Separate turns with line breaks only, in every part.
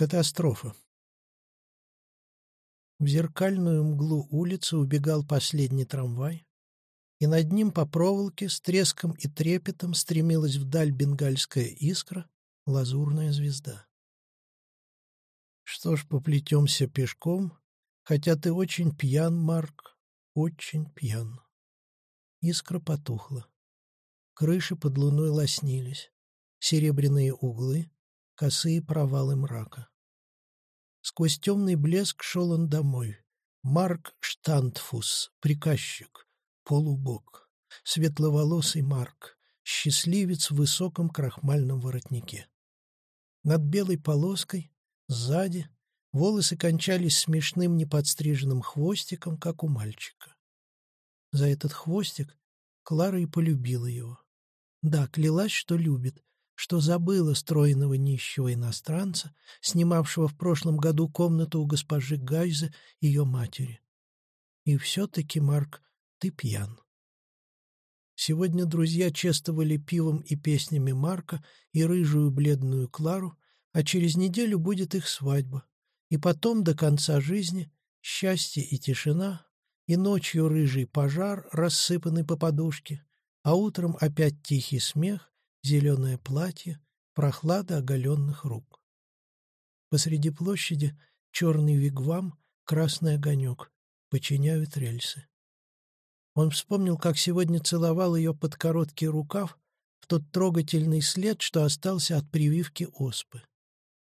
Катастрофа. В зеркальную мглу улицы убегал последний трамвай, и над ним по проволоке с треском и трепетом стремилась вдаль бенгальская искра, лазурная звезда. Что ж, поплетемся пешком, хотя ты очень пьян, Марк, очень пьян. Искра потухла. Крыши под луной лоснились, серебряные углы, косые провалы мрака. Сквозь темный блеск шел он домой. Марк Штантфус, приказчик, полубог, светловолосый Марк, счастливец в высоком крахмальном воротнике. Над белой полоской, сзади, волосы кончались смешным неподстриженным хвостиком, как у мальчика. За этот хвостик Клара и полюбила его. Да, клялась, что любит, что забыла стройного нищего иностранца, снимавшего в прошлом году комнату у госпожи Гайза, ее матери. И все-таки, Марк, ты пьян. Сегодня друзья чествовали пивом и песнями Марка и рыжую бледную Клару, а через неделю будет их свадьба. И потом до конца жизни счастье и тишина, и ночью рыжий пожар, рассыпанный по подушке, а утром опять тихий смех, зеленое платье, прохлада оголенных рук. Посреди площади черный вигвам, красный огонек, подчиняют рельсы. Он вспомнил, как сегодня целовал ее под короткий рукав в тот трогательный след, что остался от прививки оспы.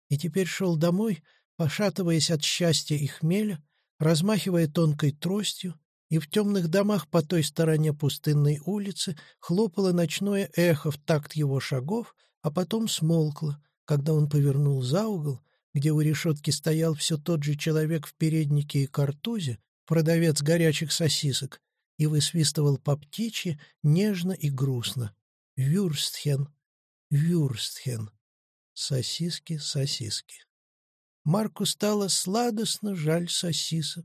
И теперь шел домой, пошатываясь от счастья и хмеля, размахивая тонкой тростью, и в темных домах по той стороне пустынной улицы хлопало ночное эхо в такт его шагов, а потом смолкло, когда он повернул за угол, где у решетки стоял все тот же человек в переднике и картузе, продавец горячих сосисок, и высвистывал по птичьи нежно и грустно. «Вюрстхен! Вюрстхен!» Сосиски, сосиски. Марку стало сладостно жаль сосисок,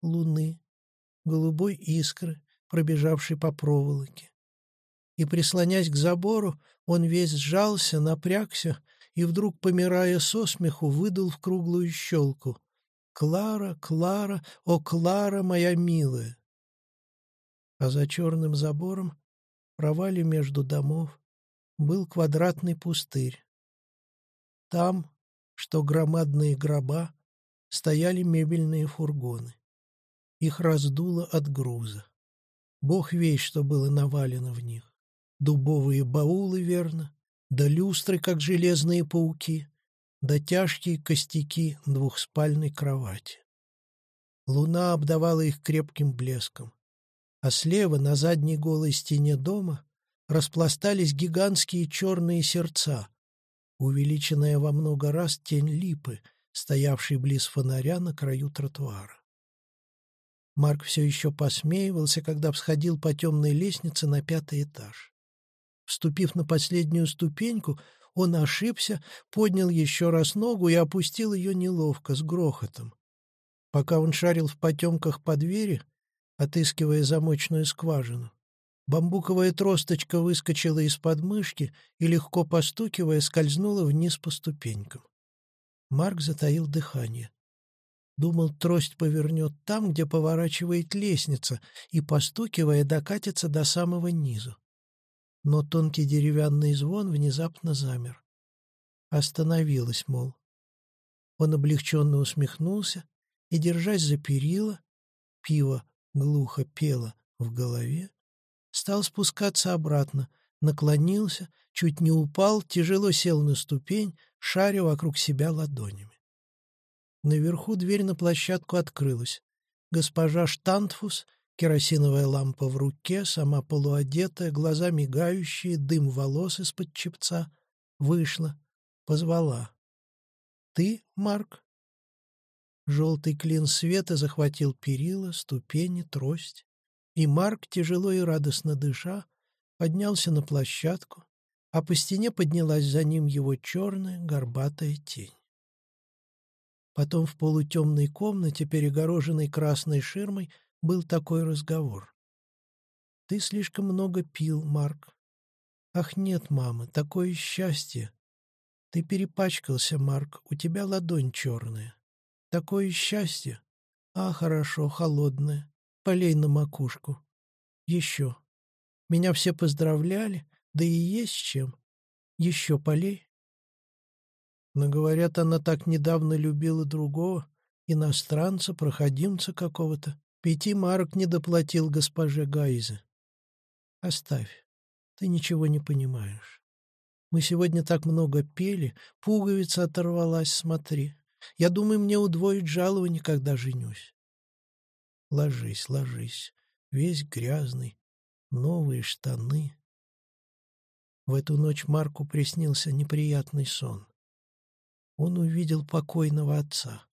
луны, голубой искры, пробежавшей по проволоке. И, прислонясь к забору, он весь сжался, напрягся и вдруг, помирая со смеху, выдал в круглую щелку. «Клара, Клара, о, Клара, моя милая!» А за черным забором, провале между домов, был квадратный пустырь. Там, что громадные гроба, стояли мебельные фургоны. Их раздуло от груза. Бог весь, что было навалено в них. Дубовые баулы, верно, да люстры, как железные пауки, да тяжкие костяки двухспальной кровати. Луна обдавала их крепким блеском. А слева, на задней голой стене дома, распластались гигантские черные сердца, увеличенная во много раз тень липы, стоявшей близ фонаря на краю тротуара. Марк все еще посмеивался, когда всходил по темной лестнице на пятый этаж. Вступив на последнюю ступеньку, он ошибся, поднял еще раз ногу и опустил ее неловко, с грохотом. Пока он шарил в потемках по двери, отыскивая замочную скважину, бамбуковая тросточка выскочила из подмышки и, легко постукивая, скользнула вниз по ступенькам. Марк затаил дыхание. Думал, трость повернет там, где поворачивает лестница, и, постукивая, докатится до самого низу. Но тонкий деревянный звон внезапно замер. Остановилась, мол. Он облегченно усмехнулся и, держась за перила, пиво глухо пело в голове, стал спускаться обратно, наклонился, чуть не упал, тяжело сел на ступень, шаря вокруг себя ладонями. Наверху дверь на площадку открылась. Госпожа Штантфус, керосиновая лампа в руке, сама полуодетая, глаза мигающие, дым волос из-под чепца, вышла, позвала. «Ты, Марк?» Желтый клин света захватил перила, ступени, трость. И Марк, тяжело и радостно дыша, поднялся на площадку, а по стене поднялась за ним его черная горбатая тень. Потом в полутемной комнате, перегороженной красной ширмой, был такой разговор. «Ты слишком много пил, Марк». «Ах нет, мама, такое счастье!» Ты перепачкался, Марк, у тебя ладонь черная. Такое счастье. А, хорошо, холодное. Полей на макушку. Еще. Меня все поздравляли, да и есть чем. Еще полей. Но, говорят, она так недавно любила другого, иностранца, проходимца какого-то. Пяти марок не доплатил госпоже Гайзе. Оставь. Ты ничего не понимаешь. Мы сегодня так много пели, пуговица оторвалась, смотри. Я думаю, мне удвоить жалование, когда женюсь. Ложись, ложись, весь грязный, новые штаны. В эту ночь Марку приснился неприятный сон. Он увидел покойного отца.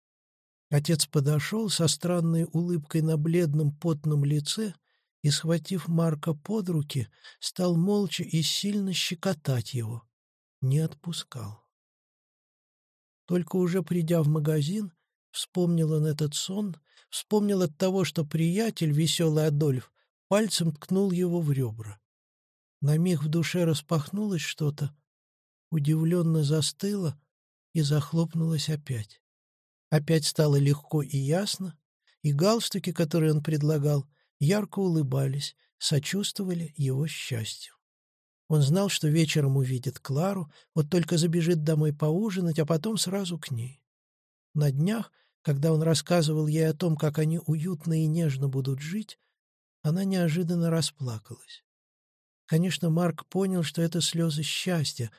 Отец подошел со странной улыбкой на бледном потном лице и, схватив Марка под руки, стал молча и сильно щекотать его. Не отпускал. Только уже придя в магазин, вспомнил он этот сон, вспомнил от того, что приятель, веселый Адольф, пальцем ткнул его в ребра. На миг в душе распахнулось что-то, удивленно застыло и захлопнулось опять. Опять стало легко и ясно, и галстуки, которые он предлагал, ярко улыбались, сочувствовали его счастью. Он знал, что вечером увидит Клару, вот только забежит домой поужинать, а потом сразу к ней. На днях, когда он рассказывал ей о том, как они уютно и нежно будут жить, она неожиданно расплакалась. Конечно, Марк понял, что это слезы счастья,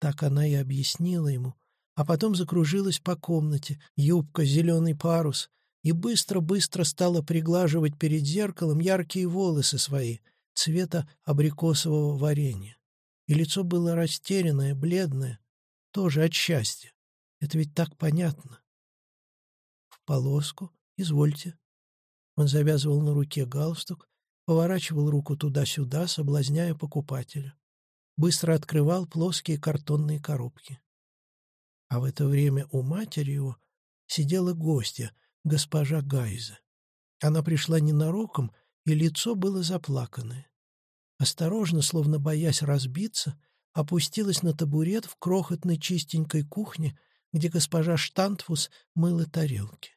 так она и объяснила ему, а потом закружилась по комнате, юбка, зеленый парус, и быстро-быстро стала приглаживать перед зеркалом яркие волосы свои, цвета абрикосового варенья. И лицо было растерянное, бледное, тоже от счастья. Это ведь так понятно. В полоску, извольте. Он завязывал на руке галстук, поворачивал руку туда-сюда, соблазняя покупателя. Быстро открывал плоские картонные коробки. А в это время у матери его сидела гостья, госпожа Гайза. Она пришла ненароком, и лицо было заплаканное. Осторожно, словно боясь разбиться, опустилась на табурет в крохотной чистенькой кухне, где госпожа Штантфус мыла тарелки.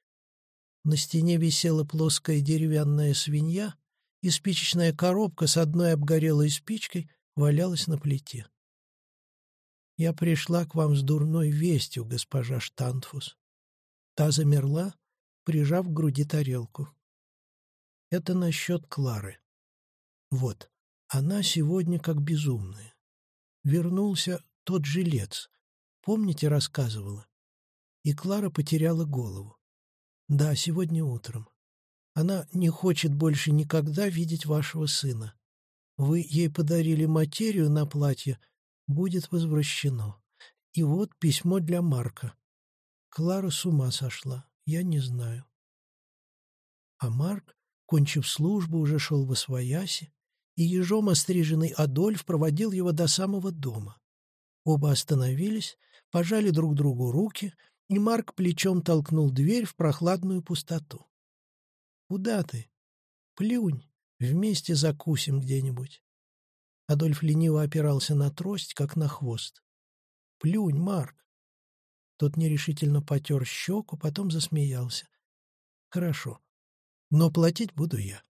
На стене висела плоская деревянная свинья, и спичечная коробка с одной обгорелой спичкой валялась на плите. «Я пришла к вам с дурной вестью, госпожа Штантфус». Та замерла, прижав к груди тарелку. Это насчет Клары. Вот, она сегодня как безумная. Вернулся тот жилец. Помните, рассказывала? И Клара потеряла голову. Да, сегодня утром. Она не хочет больше никогда видеть вашего сына. Вы ей подарили материю на платье, будет возвращено. И вот письмо для Марка. Клара с ума сошла, я не знаю. А Марк, кончив службу, уже шел во свояси, и ежом остриженный Адольф проводил его до самого дома. Оба остановились, пожали друг другу руки, и Марк плечом толкнул дверь в прохладную пустоту. «Куда ты? Плюнь, вместе закусим где-нибудь». Адольф лениво опирался на трость, как на хвост. «Плюнь, Марк!» Тот нерешительно потер щеку, потом засмеялся. «Хорошо, но платить буду я».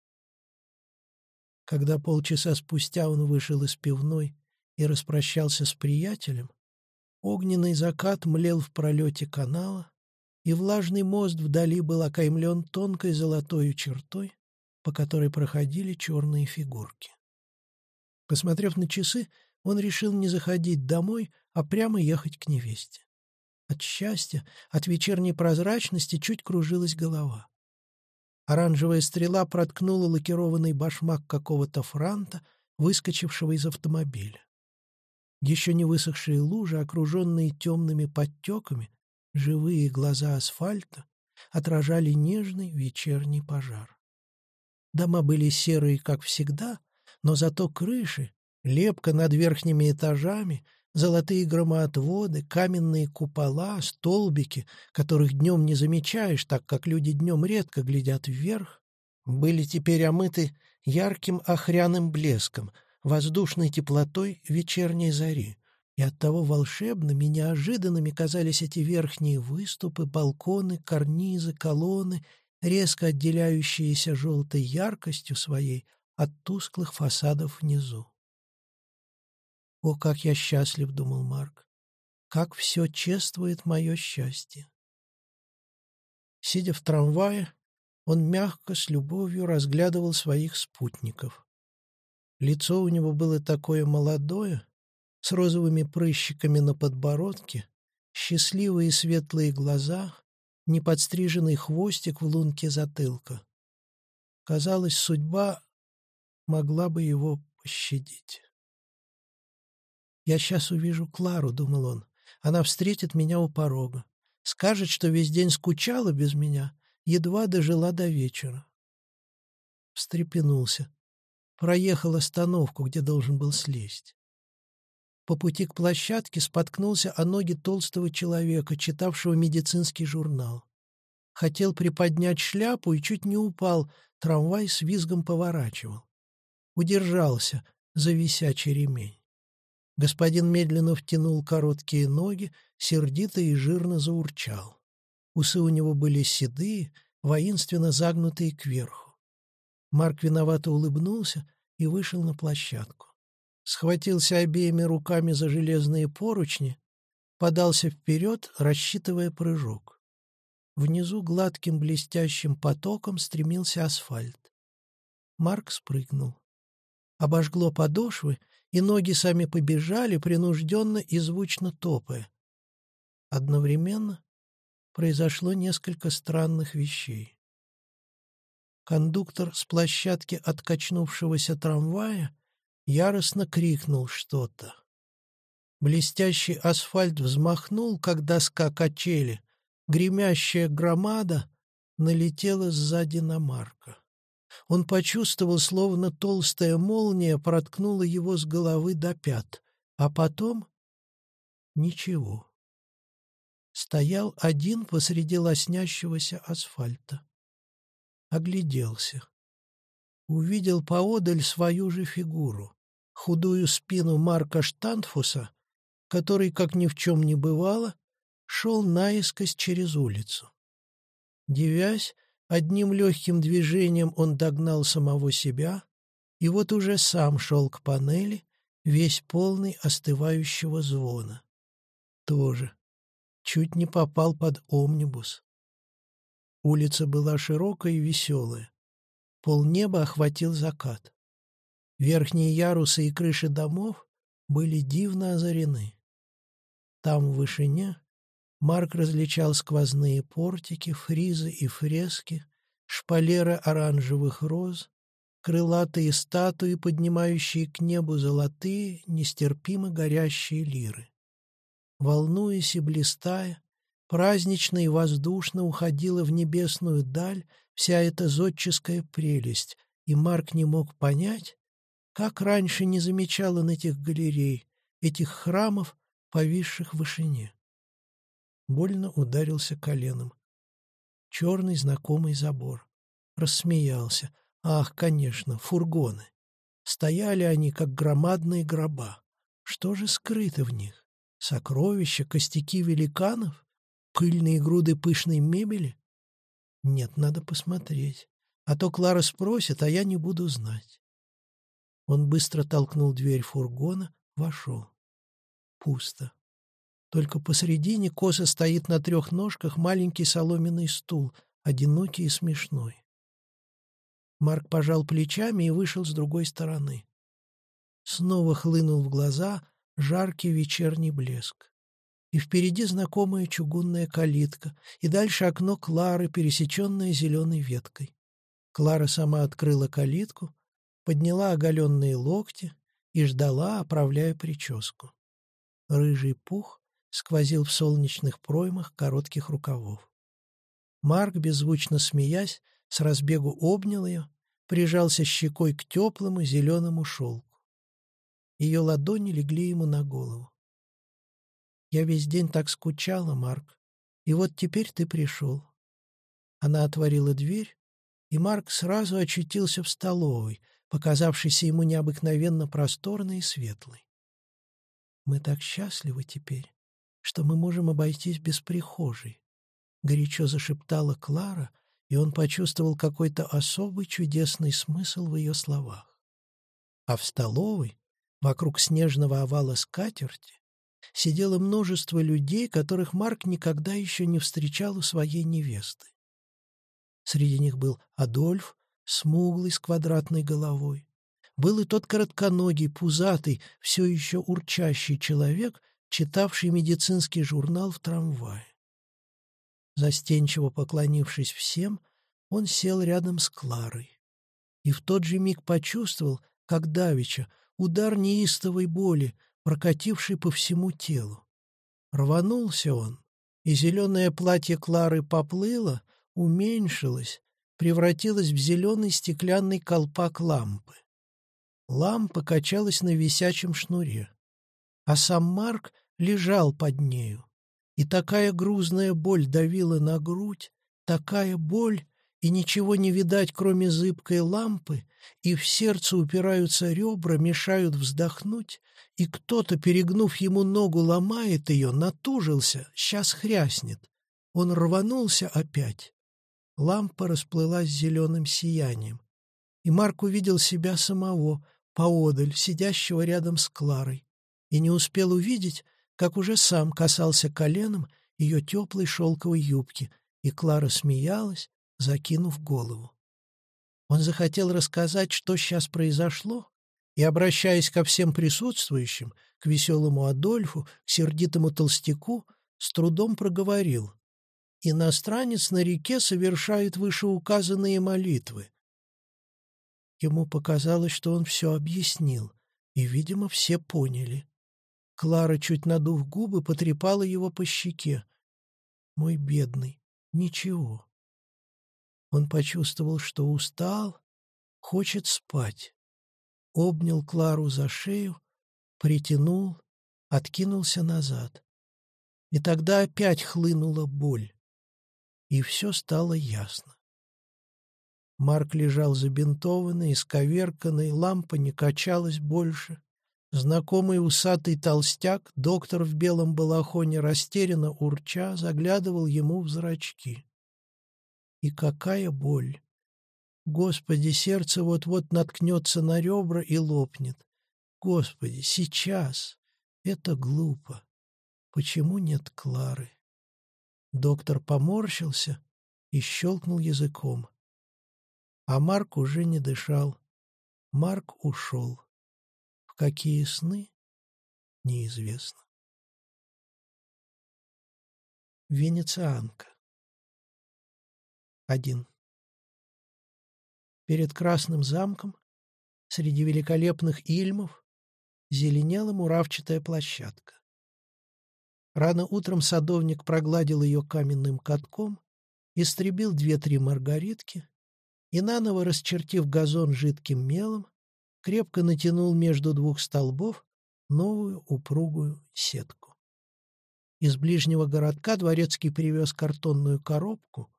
Когда полчаса спустя он вышел из пивной и распрощался с приятелем, огненный закат млел в пролете канала, и влажный мост вдали был окаймлен тонкой золотой чертой, по которой проходили черные фигурки. Посмотрев на часы, он решил не заходить домой, а прямо ехать к невесте. От счастья, от вечерней прозрачности чуть кружилась голова. Оранжевая стрела проткнула лакированный башмак какого-то франта, выскочившего из автомобиля. Еще не высохшие лужи, окруженные темными подтеками, живые глаза асфальта, отражали нежный вечерний пожар. Дома были серые, как всегда, но зато крыши, лепка над верхними этажами, Золотые громоотводы, каменные купола, столбики, которых днем не замечаешь, так как люди днем редко глядят вверх, были теперь омыты ярким охряным блеском, воздушной теплотой вечерней зари, И оттого волшебными, неожиданными казались эти верхние выступы, балконы, карнизы, колонны, резко отделяющиеся желтой яркостью своей от тусклых фасадов внизу. «О, как я счастлив!» — думал Марк. «Как все чествует мое счастье!» Сидя в трамвае, он мягко, с любовью разглядывал своих спутников. Лицо у него было такое молодое, с розовыми прыщиками на подбородке, счастливые светлые глаза, неподстриженный хвостик в лунке затылка. Казалось, судьба могла бы его пощадить. «Я сейчас увижу Клару», — думал он. «Она встретит меня у порога. Скажет, что весь день скучала без меня, едва дожила до вечера». Встрепенулся. Проехал остановку, где должен был слезть. По пути к площадке споткнулся о ноги толстого человека, читавшего медицинский журнал. Хотел приподнять шляпу и чуть не упал, трамвай с визгом поворачивал. Удержался за висячий ремень. Господин медленно втянул короткие ноги, сердито и жирно заурчал. Усы у него были седые, воинственно загнутые кверху. Марк виновато улыбнулся и вышел на площадку. Схватился обеими руками за железные поручни, подался вперед, рассчитывая прыжок. Внизу гладким блестящим потоком стремился асфальт. Марк спрыгнул. Обожгло подошвы, и ноги сами побежали, принужденно и звучно топая. Одновременно произошло несколько странных вещей. Кондуктор с площадки откачнувшегося трамвая яростно крикнул что-то. Блестящий асфальт взмахнул, как доска качели. Гремящая громада налетела сзади на Марка. Он почувствовал, словно толстая молния проткнула его с головы до пят, а потом — ничего. Стоял один посреди лоснящегося асфальта. Огляделся. Увидел поодаль свою же фигуру, худую спину Марка Штанфуса, который, как ни в чем не бывало, шел наискось через улицу. Девясь, Одним легким движением он догнал самого себя, и вот уже сам шел к панели, весь полный остывающего звона. Тоже. Чуть не попал под омнибус. Улица была широкая и веселая. Полнеба охватил закат. Верхние ярусы и крыши домов были дивно озарены. Там в вышине Марк различал сквозные портики, фризы и фрески, шпалеры оранжевых роз, крылатые статуи, поднимающие к небу золотые, нестерпимо горящие лиры. Волнуясь и блистая, празднично и воздушно уходила в небесную даль вся эта зодческая прелесть, и Марк не мог понять, как раньше не замечал он этих галерей, этих храмов, повисших в вышине больно ударился коленом. Черный знакомый забор. Рассмеялся. Ах, конечно, фургоны. Стояли они, как громадные гроба. Что же скрыто в них? Сокровища, костяки великанов? Пыльные груды пышной мебели? Нет, надо посмотреть. А то Клара спросит, а я не буду знать. Он быстро толкнул дверь фургона, вошел. Пусто. Только посредине косо стоит на трех ножках маленький соломенный стул, одинокий и смешной. Марк пожал плечами и вышел с другой стороны. Снова хлынул в глаза жаркий вечерний блеск. И впереди знакомая чугунная калитка, и дальше окно Клары, пересеченное зеленой веткой. Клара сама открыла калитку, подняла оголенные локти и ждала, оправляя прическу. Рыжий пух сквозил в солнечных проймах коротких рукавов. Марк, беззвучно смеясь, с разбегу обнял ее, прижался щекой к теплому зеленому шелку. Ее ладони легли ему на голову. «Я весь день так скучала, Марк, и вот теперь ты пришел». Она отворила дверь, и Марк сразу очутился в столовой, показавшейся ему необыкновенно просторной и светлой. Мы так счастливы теперь, что мы можем обойтись без прихожей», — горячо зашептала Клара, и он почувствовал какой-то особый чудесный смысл в ее словах. А в столовой, вокруг снежного овала скатерти, сидело множество людей, которых Марк никогда еще не встречал у своей невесты. Среди них был Адольф, смуглый, с квадратной головой. Был и тот коротконогий, пузатый, все еще урчащий человек, читавший медицинский журнал в трамвае. Застенчиво поклонившись всем, он сел рядом с Кларой. И в тот же миг почувствовал, как давеча, удар неистовой боли, прокативший по всему телу. Рванулся он, и зеленое платье Клары поплыло, уменьшилось, превратилось в зеленый стеклянный колпак лампы. Лампа качалась на висячем шнуре, а сам Марк лежал под нею. И такая грузная боль давила на грудь, такая боль, и ничего не видать, кроме зыбкой лампы, и в сердце упираются ребра, мешают вздохнуть, и кто-то, перегнув ему ногу, ломает ее, натужился, сейчас хряснет. Он рванулся опять. Лампа расплылась зеленым сиянием. И Марк увидел себя самого, поодаль, сидящего рядом с Кларой, и не успел увидеть, как уже сам касался коленом ее теплой шелковой юбки, и Клара смеялась, закинув голову. Он захотел рассказать, что сейчас произошло, и, обращаясь ко всем присутствующим, к веселому Адольфу, к сердитому толстяку, с трудом проговорил. Иностранец на реке совершает вышеуказанные молитвы. Ему показалось, что он все объяснил, и, видимо, все поняли. Клара, чуть надув губы, потрепала его по щеке. «Мой бедный, ничего». Он почувствовал, что устал, хочет спать. Обнял Клару за шею, притянул, откинулся назад. И тогда опять хлынула боль. И все стало ясно. Марк лежал забинтованный, исковерканный, лампа не качалась больше. Знакомый усатый толстяк, доктор в белом балахоне, растерянно урча, заглядывал ему в зрачки. И какая боль! Господи, сердце вот-вот наткнется на ребра и лопнет. Господи, сейчас! Это глупо. Почему нет Клары? Доктор поморщился и щелкнул языком. А Марк уже не дышал. Марк ушел. В какие сны? Неизвестно. Венецианка. Один. Перед Красным замком, среди великолепных ильмов, зеленела муравчатая площадка. Рано утром садовник прогладил ее каменным катком, истребил две-три маргаритки и, наново расчертив газон жидким мелом, крепко натянул между двух столбов новую упругую сетку. Из ближнего городка дворецкий привез картонную коробку,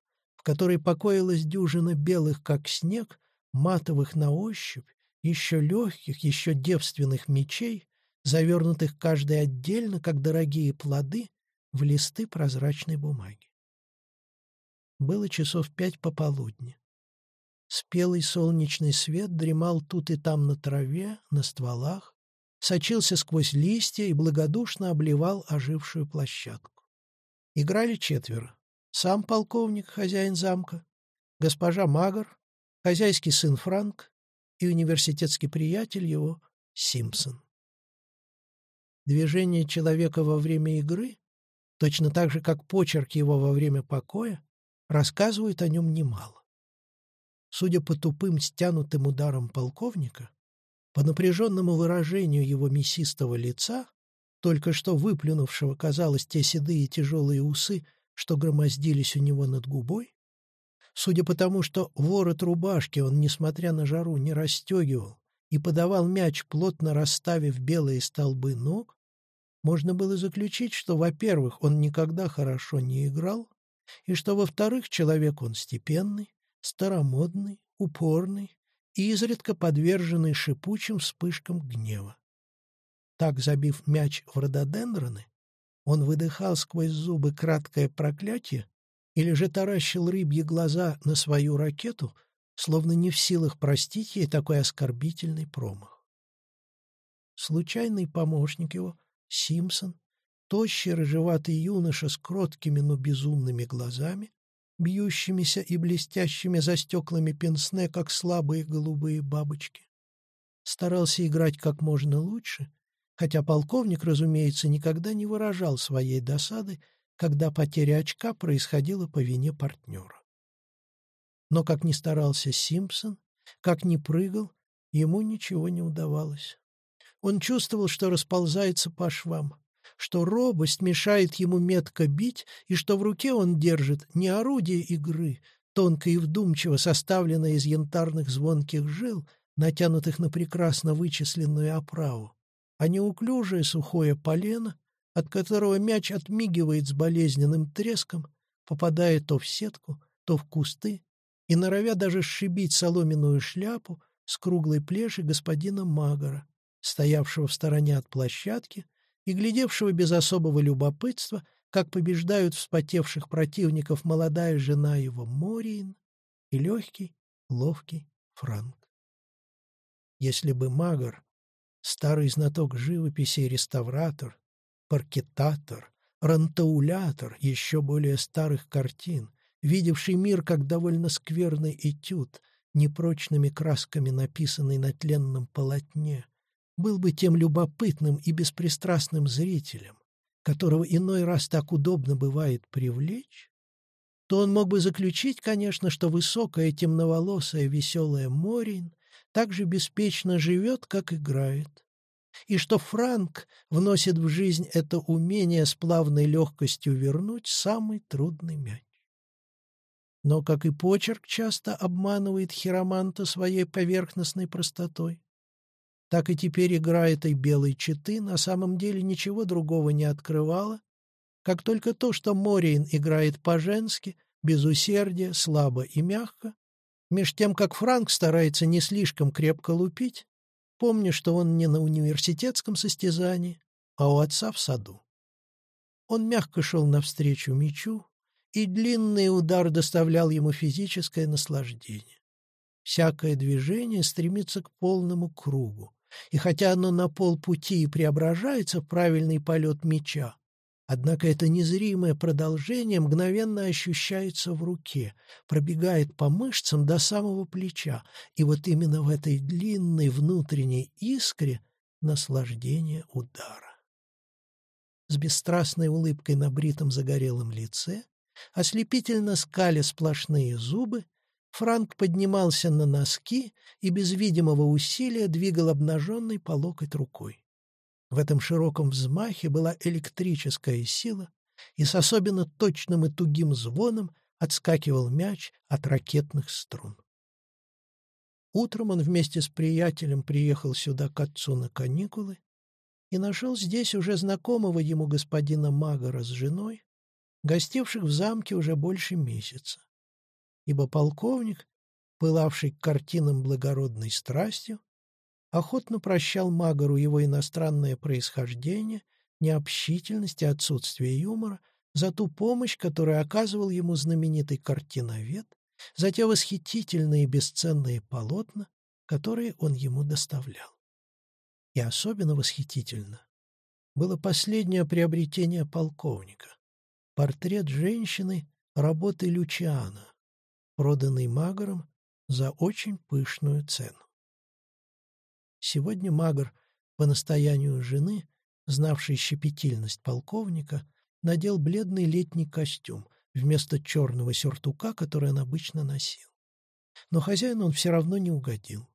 которой покоилась дюжина белых, как снег, матовых на ощупь, еще легких, еще девственных мечей, завернутых каждый отдельно, как дорогие плоды, в листы прозрачной бумаги. Было часов пять пополудни. Спелый солнечный свет дремал тут и там на траве, на стволах, сочился сквозь листья и благодушно обливал ожившую площадку. Играли четверо. Сам полковник, хозяин замка, госпожа Магар, хозяйский сын Франк и университетский приятель его Симпсон. Движение человека во время игры, точно так же, как почерк его во время покоя, рассказывают о нем немало. Судя по тупым стянутым ударам полковника, по напряженному выражению его мясистого лица, только что выплюнувшего, казалось, те седые тяжелые усы, что громоздились у него над губой, судя по тому, что ворот рубашки он, несмотря на жару, не расстегивал и подавал мяч, плотно расставив белые столбы ног, можно было заключить, что, во-первых, он никогда хорошо не играл, и что, во-вторых, человек он степенный, старомодный, упорный и изредка подверженный шипучим вспышкам гнева. так забив мяч в рододендроны, он выдыхал сквозь зубы краткое проклятие или же таращил рыбьи глаза на свою ракету, словно не в силах простить ей такой оскорбительный промах. Случайный помощник его, Симпсон, тощий рыжеватый юноша с кроткими, но безумными глазами, бьющимися и блестящими за стеклами пенсне, как слабые голубые бабочки. Старался играть как можно лучше, хотя полковник, разумеется, никогда не выражал своей досады, когда потеря очка происходила по вине партнера. Но как ни старался Симпсон, как ни прыгал, ему ничего не удавалось. Он чувствовал, что расползается по швам что робость мешает ему метко бить, и что в руке он держит не орудие игры, тонко и вдумчиво составленное из янтарных звонких жил, натянутых на прекрасно вычисленную оправу, а неуклюжее сухое полено, от которого мяч отмигивает с болезненным треском, попадая то в сетку, то в кусты, и норовя даже сшибить соломенную шляпу с круглой плеши господина Магора, стоявшего в стороне от площадки и глядевшего без особого любопытства, как побеждают вспотевших противников молодая жена его Мориин и легкий, ловкий Франк. Если бы Магар, старый знаток живописи и реставратор, паркетатор, рантаулятор еще более старых картин, видевший мир как довольно скверный этюд, непрочными красками написанный на тленном полотне, был бы тем любопытным и беспристрастным зрителем, которого иной раз так удобно бывает привлечь, то он мог бы заключить, конечно, что высокая темноволосая веселая Морин так же беспечно живет, как играет, и что Франк вносит в жизнь это умение с плавной легкостью вернуть самый трудный мяч. Но, как и почерк часто обманывает хироманта своей поверхностной простотой, так и теперь игра этой белой четы на самом деле ничего другого не открывала, как только то, что Мориин играет по-женски, без усердия, слабо и мягко, меж тем, как Франк старается не слишком крепко лупить, помня, что он не на университетском состязании, а у отца в саду. Он мягко шел навстречу мячу, и длинный удар доставлял ему физическое наслаждение. Всякое движение стремится к полному кругу, и хотя оно на полпути и преображается в правильный полет меча, однако это незримое продолжение мгновенно ощущается в руке, пробегает по мышцам до самого плеча, и вот именно в этой длинной внутренней искре наслаждение удара. С бесстрастной улыбкой на бритом загорелом лице, ослепительно скаля сплошные зубы, Франк поднимался на носки и без видимого усилия двигал обнаженной по локоть рукой. В этом широком взмахе была электрическая сила, и с особенно точным и тугим звоном отскакивал мяч от ракетных струн. Утром он вместе с приятелем приехал сюда к отцу на каникулы и нашел здесь уже знакомого ему господина Магора с женой, гостивших в замке уже больше месяца ибо полковник, пылавший к картинам благородной страстью, охотно прощал Магору его иностранное происхождение, необщительность и отсутствие юмора за ту помощь, которую оказывал ему знаменитый картиновед, за те восхитительные бесценные полотна, которые он ему доставлял. И особенно восхитительно было последнее приобретение полковника — портрет женщины работы Лючиана, проданный Магором за очень пышную цену. Сегодня Магор, по настоянию жены, знавшей щепетильность полковника, надел бледный летний костюм вместо черного сюртука, который он обычно носил. Но хозяину он все равно не угодил.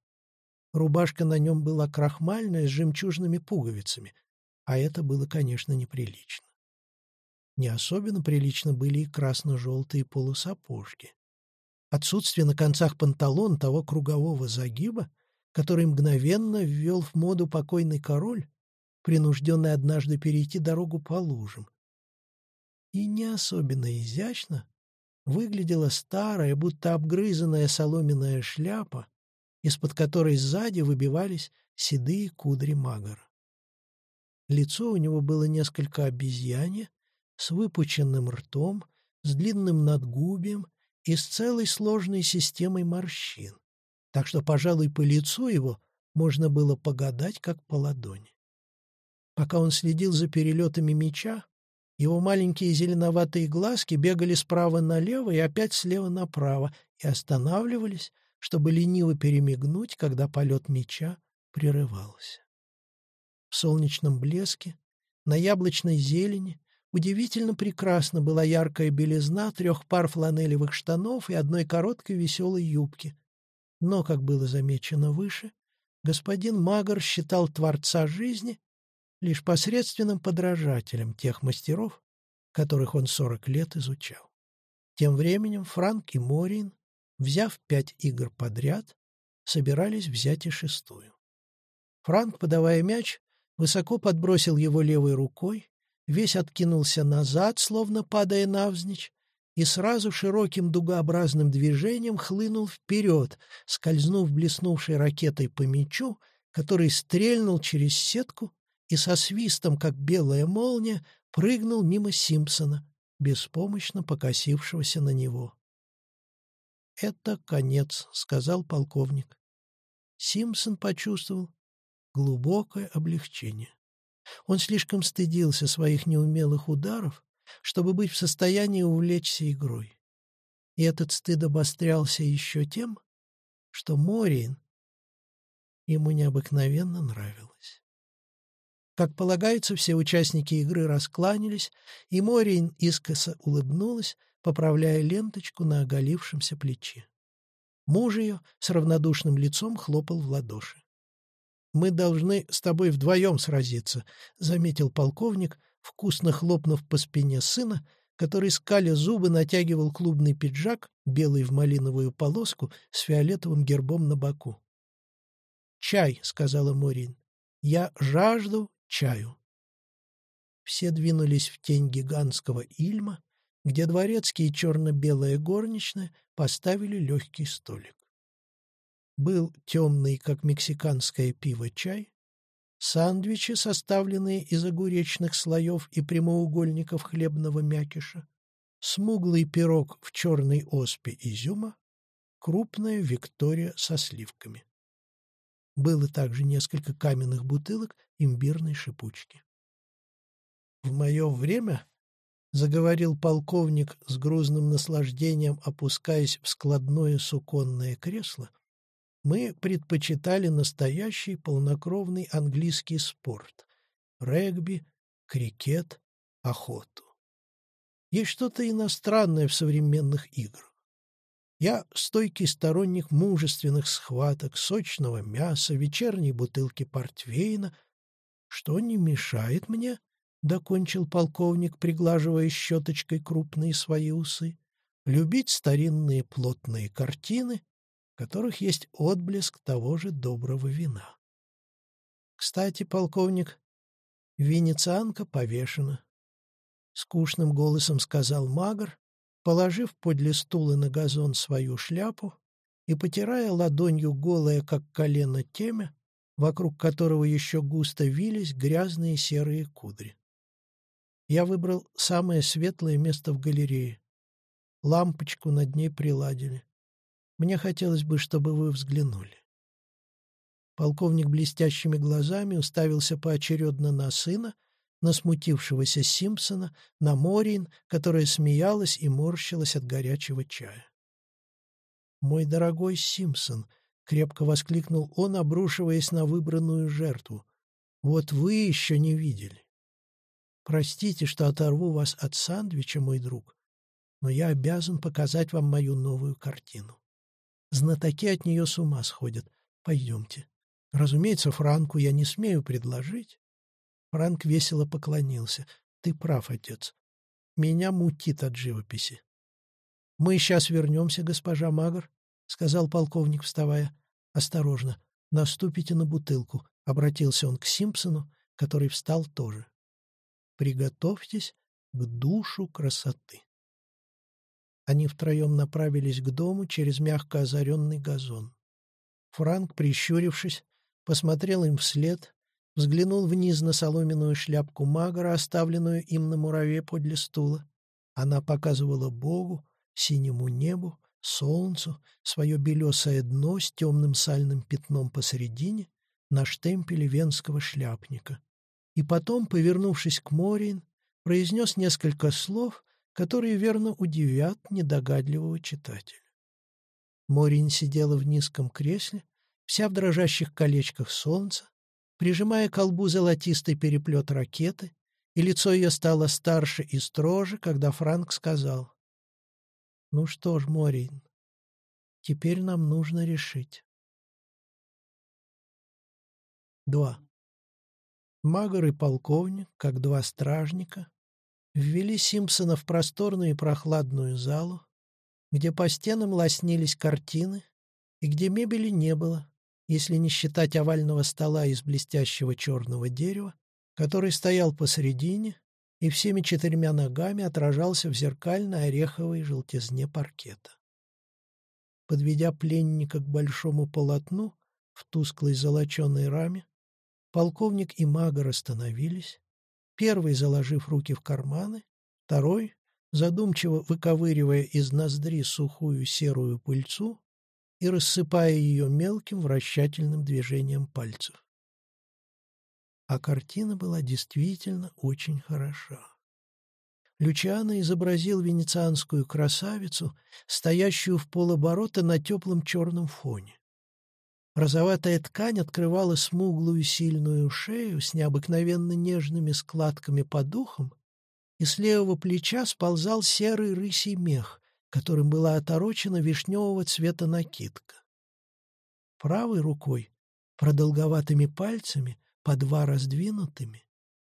Рубашка на нем была крахмальная с жемчужными пуговицами, а это было, конечно, неприлично. Не особенно прилично были и красно-желтые полусапожки. Отсутствие на концах панталон того кругового загиба, который мгновенно ввел в моду покойный король, принужденный однажды перейти дорогу по лужам. И не особенно изящно выглядела старая, будто обгрызанная соломенная шляпа, из-под которой сзади выбивались седые кудри Магора. Лицо у него было несколько обезьянье, с выпученным ртом, с длинным надгубием и с целой сложной системой морщин, так что, пожалуй, по лицу его можно было погадать, как по ладони. Пока он следил за перелетами меча, его маленькие зеленоватые глазки бегали справа налево и опять слева направо и останавливались, чтобы лениво перемигнуть, когда полет меча прерывался. В солнечном блеске, на яблочной зелени, удивительно прекрасна была яркая белизна трех пар фланелевых штанов и одной короткой веселой юбки. Но, как было замечено выше, господин Магар считал Творца жизни лишь посредственным подражателем тех мастеров, которых он сорок лет изучал. Тем временем Франк и Морин, взяв пять игр подряд, собирались взять и шестую. Франк, подавая мяч, высоко подбросил его левой рукой, весь откинулся назад, словно падая навзничь, и сразу широким дугообразным движением хлынул вперед, скользнув блеснувшей ракетой по мячу, который стрельнул через сетку и со свистом, как белая молния, прыгнул мимо Симпсона, беспомощно покосившегося на него. «Это конец», — сказал полковник. Симпсон почувствовал глубокое облегчение. Он слишком стыдился своих неумелых ударов, чтобы быть в состоянии увлечься игрой. И этот стыд обострялся еще тем, что Мориин ему необыкновенно нравилось. Как полагается, все участники игры раскланялись, и Мориин искоса улыбнулась, поправляя ленточку на оголившемся плече. Муж ее с равнодушным лицом хлопал в ладоши. «Мы должны с тобой вдвоем сразиться», — заметил полковник, вкусно хлопнув по спине сына, который, скаля зубы, натягивал клубный пиджак, белый в малиновую полоску, с фиолетовым гербом на боку. «Чай», — сказала Морин. «Я жажду чаю». Все двинулись в тень гигантского Ильма, где дворецкие черно-белая горничная поставили легкий столик. Был темный, как мексиканское пиво, чай, сандвичи, составленные из огуречных слоев и прямоугольников хлебного мякиша, смуглый пирог в черной оспе изюма, крупная Виктория со сливками. Было также несколько каменных бутылок имбирной шипучки. В мое время — заговорил полковник с грузным наслаждением, опускаясь в складное суконное кресло, — мы предпочитали настоящий полнокровный английский спорт — регби, крикет, охоту. Есть что-то иностранное в современных играх. Я стойкий сторонник мужественных схваток, сочного мяса, вечерней бутылки портвейна, что не мешает мне — докончил полковник, приглаживая щеточкой крупные свои усы, — любить старинные плотные картины, которых есть отблеск того же доброго вина. Кстати, полковник, венецианка повешена. Скучным голосом сказал Магр, положив подле стула на газон свою шляпу и потирая ладонью голое, как колено, темя, вокруг которого еще густо вились грязные серые кудри. Я выбрал самое светлое место в галерее. Лампочку над ней приладили. Мне хотелось бы, чтобы вы взглянули. Полковник блестящими глазами уставился поочередно на сына, на смутившегося Симпсона, на Морин, которая смеялась и морщилась от горячего чая. «Мой дорогой Симпсон!» — крепко воскликнул он, обрушиваясь на выбранную жертву. «Вот вы еще не видели. Простите, что оторву вас от сандвича, мой друг, но я обязан показать вам мою новую картину. Знатоки от нее с ума сходят. Пойдемте. Разумеется, Франку я не смею предложить. Франк весело поклонился. Ты прав, отец. Меня мутит от живописи. Мы сейчас вернемся, госпожа Магр, — сказал полковник, вставая. Осторожно, наступите на бутылку, — обратился он к Симпсону, который встал тоже. Приготовьтесь к душу красоты. Они втроем направились к дому через мягко озаренный газон. Франк, прищурившись, посмотрел им вслед взглянул вниз на соломенную шляпку Магора, оставленную им на мураве подле стула. Она показывала Богу, синему небу, солнцу, свое белесое дно с темным сальным пятном посередине на штемпеле венского шляпника. И потом, повернувшись к Морин, произнес несколько слов, которые верно удивят недогадливого читателя. Морин сидела в низком кресле, вся в дрожащих колечках солнца, прижимая к колбу золотистый переплет ракеты, и лицо ее стало старше и строже, когда Франк сказал, «Ну что ж, Морин, теперь нам нужно решить». 2. Магор и полковник, как два стражника, ввели Симпсона в просторную и прохладную залу, где по стенам лоснились картины и где мебели не было, если не считать овального стола из блестящего черного дерева, который стоял посредине и всеми четырьмя ногами отражался в зеркальной ореховой желтизне паркета. Подведя пленника к большому полотну в тусклой золоченой раме, полковник и магор остановились, первый заложив руки в карманы, второй, задумчиво выковыривая из ноздри сухую серую пыльцу, и рассыпая ее мелким вращательным движением пальцев. А картина была действительно очень хороша. Лючано изобразил венецианскую красавицу, стоящую в полоборота на теплом черном фоне. Розоватая ткань открывала смуглую сильную шею с необыкновенно нежными складками под ухом, и с левого плеча сползал серый рысий мех, которым была оторочена вишневого цвета накидка. Правой рукой, продолговатыми пальцами, по два раздвинутыми,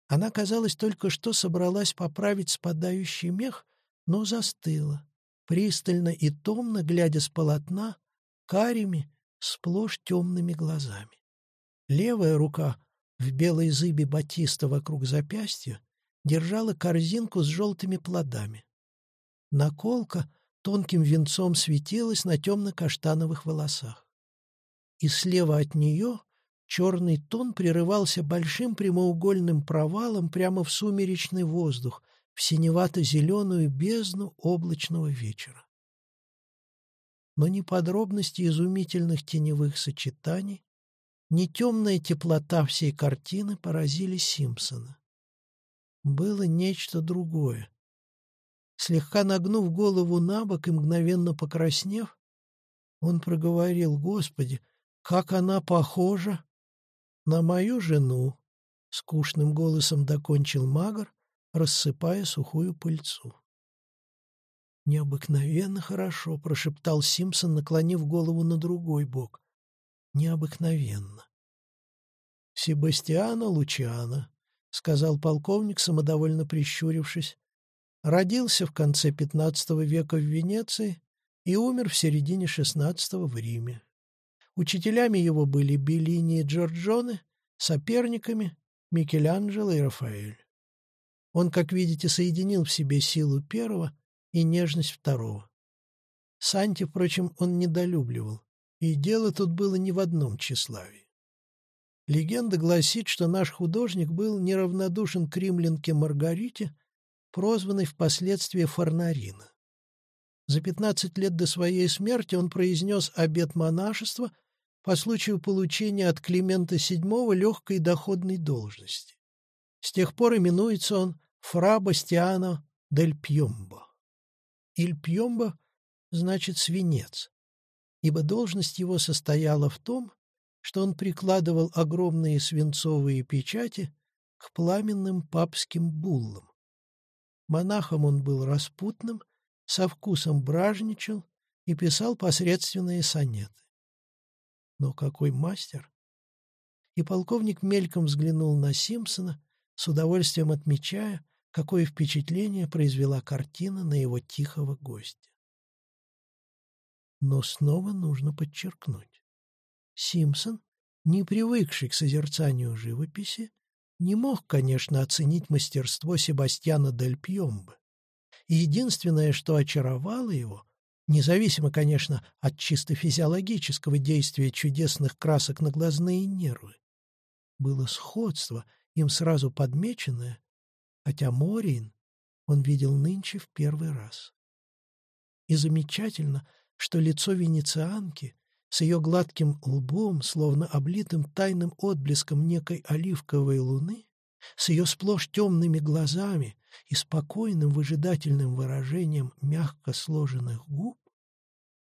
она, казалось, только что собралась поправить спадающий мех, но застыла, пристально и томно глядя с полотна, карими, сплошь темными глазами. Левая рука в белой зыбе батиста вокруг запястья держала корзинку с желтыми плодами. Наколка тонким венцом светилась на темно-каштановых волосах. И слева от нее черный тон прерывался большим прямоугольным провалом прямо в сумеречный воздух, в синевато-зеленую бездну облачного вечера. Но ни подробности изумительных теневых сочетаний, ни темная теплота всей картины поразили Симпсона. Было нечто другое, Слегка нагнув голову на бок и мгновенно покраснев, он проговорил, «Господи, как она похожа на мою жену!» — скучным голосом докончил Магр, рассыпая сухую пыльцу. «Необыкновенно хорошо», — прошептал Симпсон, наклонив голову на другой бок. «Необыкновенно». «Себастьяна Лучана», — сказал полковник, самодовольно прищурившись. Родился в конце XV века в Венеции и умер в середине XVI в Риме. Учителями его были Беллини и Джорджоне, соперниками Микеланджело и Рафаэль. Он, как видите, соединил в себе силу первого и нежность второго. Санти, впрочем, он недолюбливал, и дело тут было не в одном тщеславии. Легенда гласит, что наш художник был неравнодушен к римлянке Маргарите прозванный впоследствии Фарнарина. За 15 лет до своей смерти он произнес обет монашества по случаю получения от Климента VII легкой доходной должности. С тех пор именуется он Фра Бастиано дель Пьомбо. Иль Пьомбо значит «свинец», ибо должность его состояла в том, что он прикладывал огромные свинцовые печати к пламенным папским буллам. Монахом он был распутным, со вкусом бражничал и писал посредственные сонеты. Но какой мастер! И полковник мельком взглянул на Симпсона, с удовольствием отмечая, какое впечатление произвела картина на его тихого гостя. Но снова нужно подчеркнуть. Симпсон, не привыкший к созерцанию живописи, не мог, конечно, оценить мастерство Себастьяна Дель Пьомбе. И единственное, что очаровало его, независимо, конечно, от чисто физиологического действия чудесных красок на глазные нервы, было сходство, им сразу подмеченное, хотя Мориин он видел нынче в первый раз. И замечательно, что лицо венецианки с ее гладким лбом, словно облитым тайным отблеском некой оливковой луны, с ее сплошь темными глазами и спокойным выжидательным выражением мягко сложенных губ,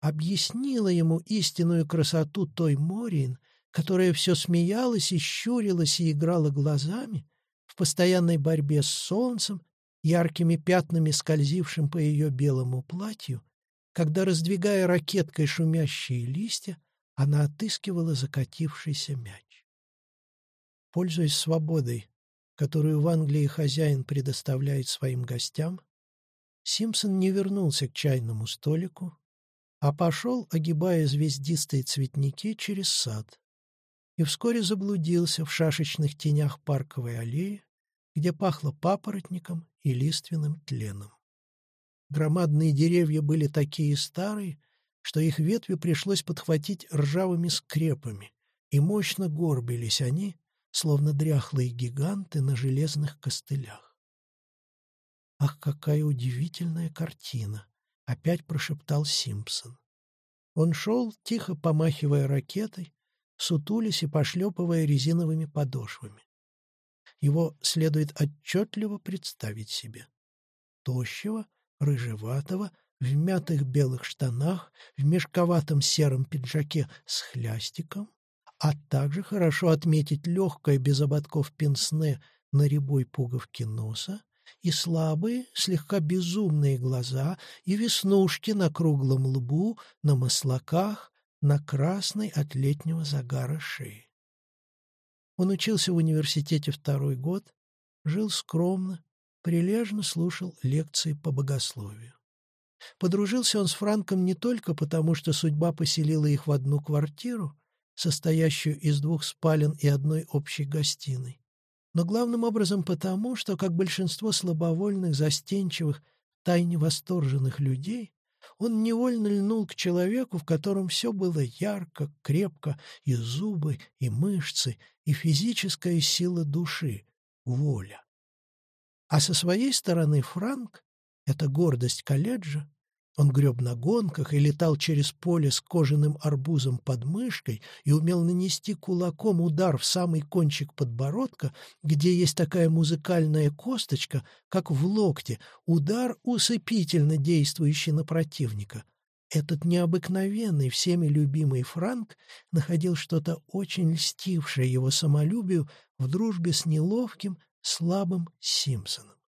объяснила ему истинную красоту той Морин, которая все смеялась и щурилась и играла глазами в постоянной борьбе с солнцем, яркими пятнами скользившим по ее белому платью, когда, раздвигая ракеткой шумящие листья, она отыскивала закатившийся мяч. Пользуясь свободой, которую в Англии хозяин предоставляет своим гостям, Симпсон не вернулся к чайному столику, а пошел, огибая звездистые цветники, через сад, и вскоре заблудился в шашечных тенях парковой аллеи, где пахло папоротником и лиственным тленом. Громадные деревья были такие старые, что их ветви пришлось подхватить ржавыми скрепами, и мощно горбились они, словно дряхлые гиганты на железных костылях. «Ах, какая удивительная картина!» — опять прошептал Симпсон. Он шел, тихо помахивая ракетой, сутулясь и пошлепывая резиновыми подошвами. Его следует отчетливо представить себе. Тощего, рыжеватого, в мятых белых штанах, в мешковатом сером пиджаке с хлястиком, а также хорошо отметить легкое без ободков пенсне на рябой пуговке носа и слабые, слегка безумные глаза и веснушки на круглом лбу, на маслаках, на красной от летнего загара шеи. Он учился в университете второй год, жил скромно, прилежно слушал лекции по богословию. Подружился он с Франком не только потому, что судьба поселила их в одну квартиру, состоящую из двух спален и одной общей гостиной, но главным образом потому, что, как большинство слабовольных, застенчивых, тайне восторженных людей, он невольно льнул к человеку, в котором все было ярко, крепко, и зубы, и мышцы, и физическая сила души, воля. А со своей стороны Франк, эта гордость колледжа, он греб на гонках и летал через поле с кожаным арбузом под мышкой и умел нанести кулаком удар в самый кончик подбородка, где есть такая музыкальная косточка, как в локте, удар, усыпительно действующий на противника. Этот необыкновенный, всеми любимый Франк находил что-то очень льстившее его самолюбию в дружбе с неловким, слабым Симпсоном.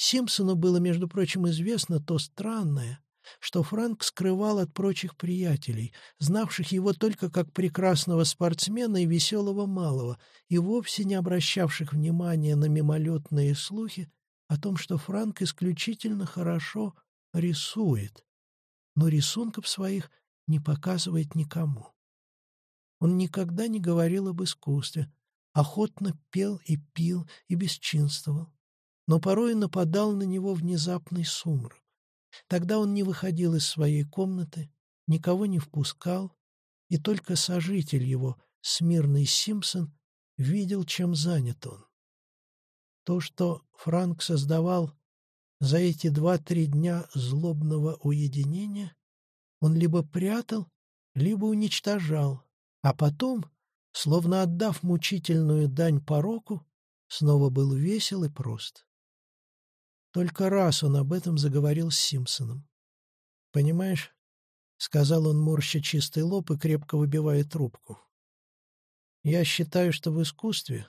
Симпсону было, между прочим, известно то странное, что Франк скрывал от прочих приятелей, знавших его только как прекрасного спортсмена и веселого малого, и вовсе не обращавших внимания на мимолетные слухи о том, что Франк исключительно хорошо рисует, но рисунков своих не показывает никому. Он никогда не говорил об искусстве, охотно пел и пил и бесчинствовал но порой нападал на него внезапный сумрак. Тогда он не выходил из своей комнаты, никого не впускал, и только сожитель его, смирный Симпсон, видел, чем занят он. То, что Франк создавал за эти два-три дня злобного уединения, он либо прятал, либо уничтожал, а потом, словно отдав мучительную дань пороку, снова был весел и прост. Только раз он об этом заговорил с Симпсоном. «Понимаешь?» — сказал он, морща чистый лоб и крепко выбивая трубку. «Я считаю, что в искусстве,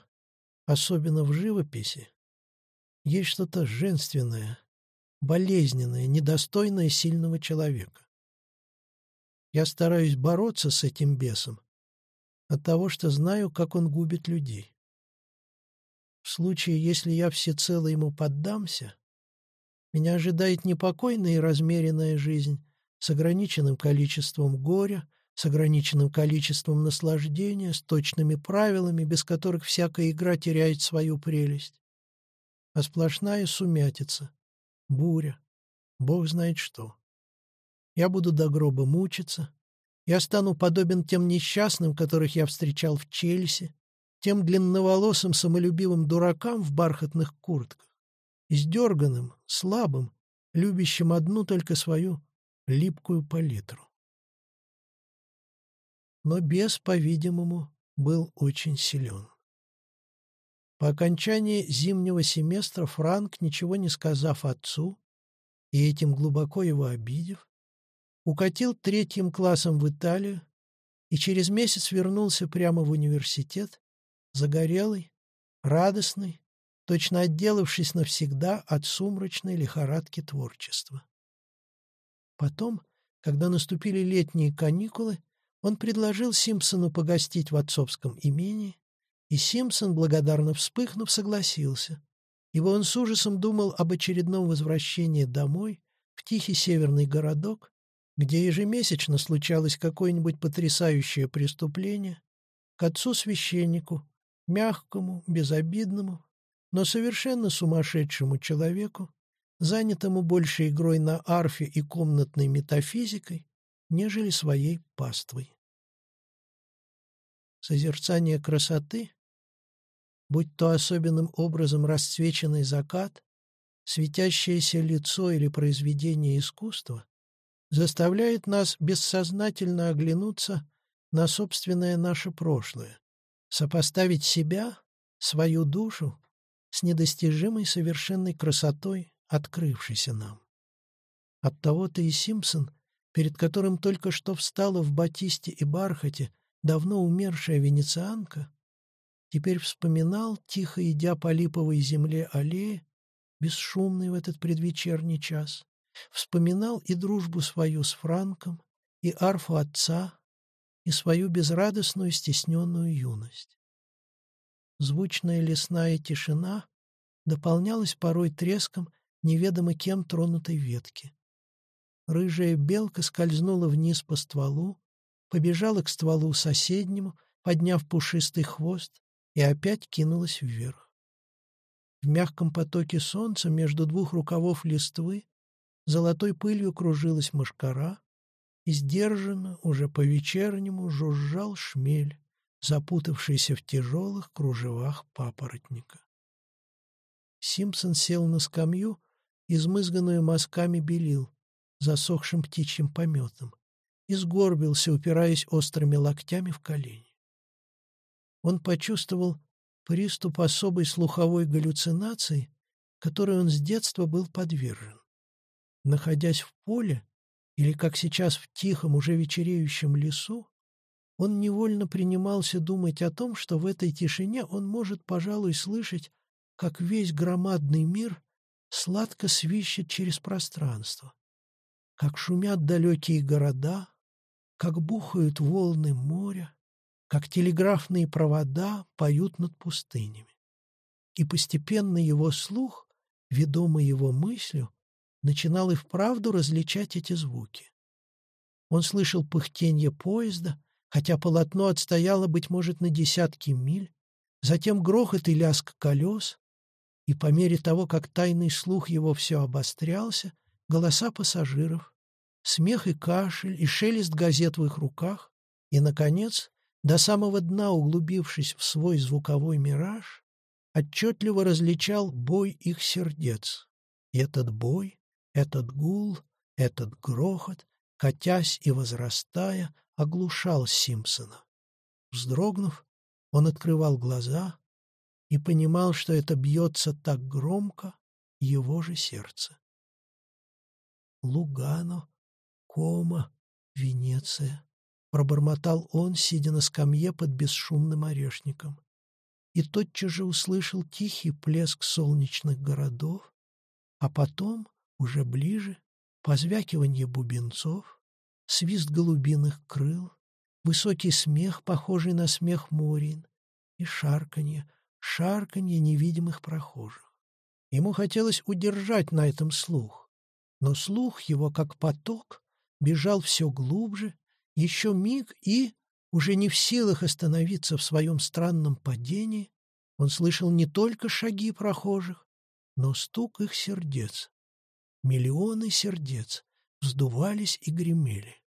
особенно в живописи, есть что-то женственное, болезненное, недостойное сильного человека. Я стараюсь бороться с этим бесом от того, что знаю, как он губит людей. В случае, если я всецело ему поддамся, меня ожидает непокойная и размеренная жизнь с ограниченным количеством горя, с ограниченным количеством наслаждения, с точными правилами, без которых всякая игра теряет свою прелесть. А сплошная сумятица, буря, бог знает что. Я буду до гроба мучиться, я стану подобен тем несчастным, которых я встречал в Чельсе, тем длинноволосым самолюбивым дуракам в бархатных куртках, издерганным, слабым, любящим одну только свою липкую палитру. Но бес, по-видимому, был очень силен. По окончании зимнего семестра Франк, ничего не сказав отцу, и этим глубоко его обидев, укатил третьим классом в Италию и через месяц вернулся прямо в университет, загорелый, радостный, точно отделавшись навсегда от сумрачной лихорадки творчества. Потом, когда наступили летние каникулы, он предложил Симпсону погостить в отцовском имении, и Симпсон, благодарно вспыхнув, согласился, ибо он с ужасом думал об очередном возвращении домой, в тихий северный городок, где ежемесячно случалось какое-нибудь потрясающее преступление, к отцу-священнику, мягкому, безобидному, но совершенно сумасшедшему человеку, занятому больше игрой на арфе и комнатной метафизикой, нежели своей паствой. Созерцание красоты, будь то особенным образом расцвеченный закат, светящееся лицо или произведение искусства, заставляет нас бессознательно оглянуться на собственное наше прошлое, сопоставить себя, свою душу, с недостижимой совершенной красотой, открывшейся нам. Оттого-то и Симпсон, перед которым только что встала в батисте и бархате давно умершая венецианка, теперь вспоминал, тихо идя по липовой земле аллеи, бесшумный в этот предвечерний час, вспоминал и дружбу свою с Франком, и арфу отца, и свою безрадостную стесненную юность. Звучная лесная тишина дополнялась порой треском неведомо кем тронутой ветки. Рыжая белка скользнула вниз по стволу, побежала к стволу соседнему, подняв пушистый хвост, и опять кинулась вверх. В мягком потоке солнца между двух рукавов листвы золотой пылью кружилась мошкара, и сдержанно, уже по-вечернему, жужжал шмель, запутавшийся в тяжелых кружевах папоротника. Симпсон сел на скамью, измызганную мазками белил, засохшим птичьим пометом, и сгорбился, упираясь острыми локтями в колени. Он почувствовал приступ особой слуховой галлюцинации, которой он с детства был подвержен. Находясь в поле, или, как сейчас, в тихом, уже вечереющем лесу, он невольно принимался думать о том, что в этой тишине он может, пожалуй, слышать, как весь громадный мир сладко свищет через пространство, как шумят далекие города, как бухают волны моря, как телеграфные провода поют над пустынями. И постепенно его слух, ведомый его мыслью, начинал и вправду различать эти звуки. Он слышал пыхтенье поезда, хотя полотно отстояло, быть может, на десятки миль, затем грохот и лязг колес, и по мере того, как тайный слух его все обострялся, голоса пассажиров, смех и кашель, и шелест газет в их руках, и, наконец, до самого дна углубившись в свой звуковой мираж, отчетливо различал бой их сердец. И этот бой этот гул, этот грохот, катясь и возрастая, оглушал Симпсона. Вздрогнув, он открывал глаза и понимал, что это бьется так громко его же сердце. Лугано, Кома, Венеция, пробормотал он, сидя на скамье под бесшумным орешником. И тотчас же услышал тихий плеск солнечных городов, а потом уже ближе позвякивание бубенцов, свист голубиных крыл, высокий смех, похожий на смех Морин, и шарканье, шарканье невидимых прохожих. Ему хотелось удержать на этом слух, но слух его, как поток, бежал все глубже, еще миг и, уже не в силах остановиться в своем странном падении, он слышал не только шаги прохожих, но стук их сердец. Миллионы сердец вздувались и гремели.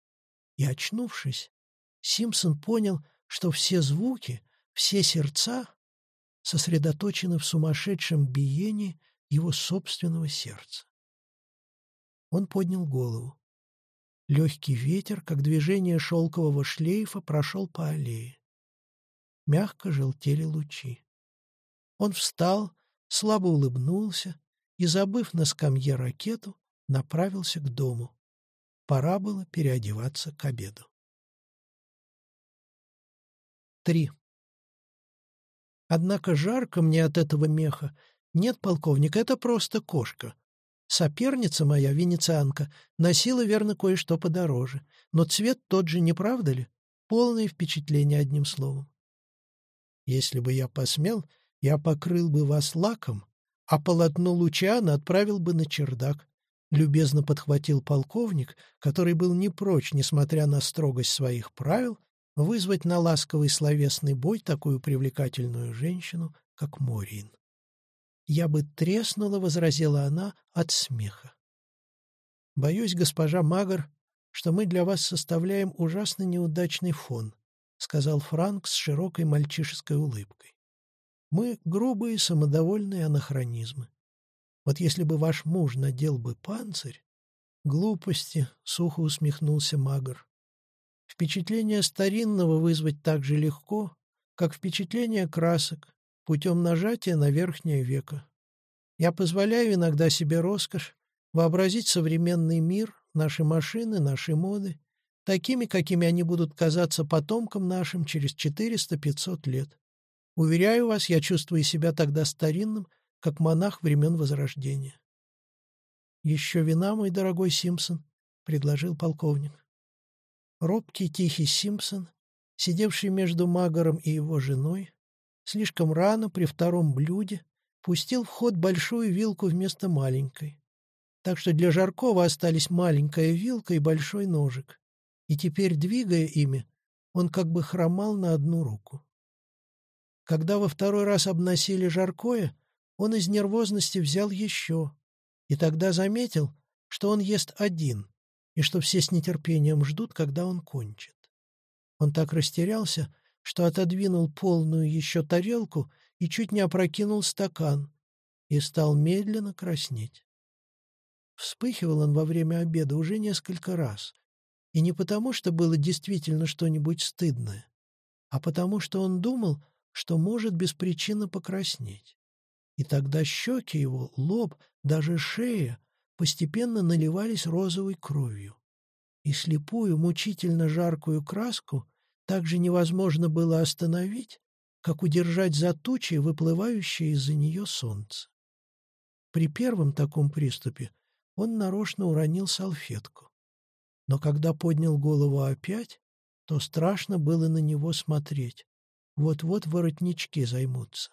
И, очнувшись, Симпсон понял, что все звуки, все сердца сосредоточены в сумасшедшем биении его собственного сердца. Он поднял голову. Легкий ветер, как движение шелкового шлейфа, прошел по аллее. Мягко желтели лучи. Он встал, слабо улыбнулся и, забыв на скамье ракету, направился к дому. Пора было переодеваться к обеду. 3. Однако жарко мне от этого меха. Нет, полковник, это просто кошка. Соперница моя, венецианка, носила, верно, кое-что подороже. Но цвет тот же, не правда ли? Полное впечатление, одним словом. Если бы я посмел, я покрыл бы вас лаком, а полотно Лучана отправил бы на чердак. Любезно подхватил полковник, который был не прочь, несмотря на строгость своих правил, вызвать на ласковый словесный бой такую привлекательную женщину, как Морин. «Я бы треснула», — возразила она, — «от смеха». «Боюсь, госпожа Магар, что мы для вас составляем ужасно неудачный фон», — сказал Франк с широкой мальчишеской улыбкой. «Мы грубые, самодовольные анахронизмы. Вот если бы ваш муж надел бы панцирь...» «Глупости», — сухо усмехнулся Магар. «Впечатление старинного вызвать так же легко, как впечатление красок, путем нажатия на верхнее веко. Я позволяю иногда себе роскошь вообразить современный мир, наши машины, наши моды, такими, какими они будут казаться потомкам нашим через 400-500 лет. Уверяю вас, я чувствую себя тогда старинным, как монах времен Возрождения. «Еще вина, мой дорогой Симпсон», — предложил полковник. Робкий тихий Симпсон, сидевший между Магаром и его женой, слишком рано при втором блюде пустил в ход большую вилку вместо маленькой. Так что для Жаркова остались маленькая вилка и большой ножик. И теперь, двигая ими, он как бы хромал на одну руку. Когда во второй раз обносили Жаркое, он из нервозности взял еще, и тогда заметил, что он ест один, и что все с нетерпением ждут, когда он кончит. Он так растерялся, что отодвинул полную еще тарелку и чуть не опрокинул стакан и стал медленно краснеть. Вспыхивал он во время обеда уже несколько раз, и не потому, что было действительно что-нибудь стыдное, а потому, что он думал, что может без причины покраснеть. И тогда щеки его, лоб, даже шея постепенно наливались розовой кровью. И слепую, мучительно жаркую краску также невозможно было остановить, как удержать за тучей выплывающее из-за нее солнце. При первом таком приступе он нарочно уронил салфетку. Но когда поднял голову опять, то страшно было на него смотреть. Вот-вот воротнички займутся.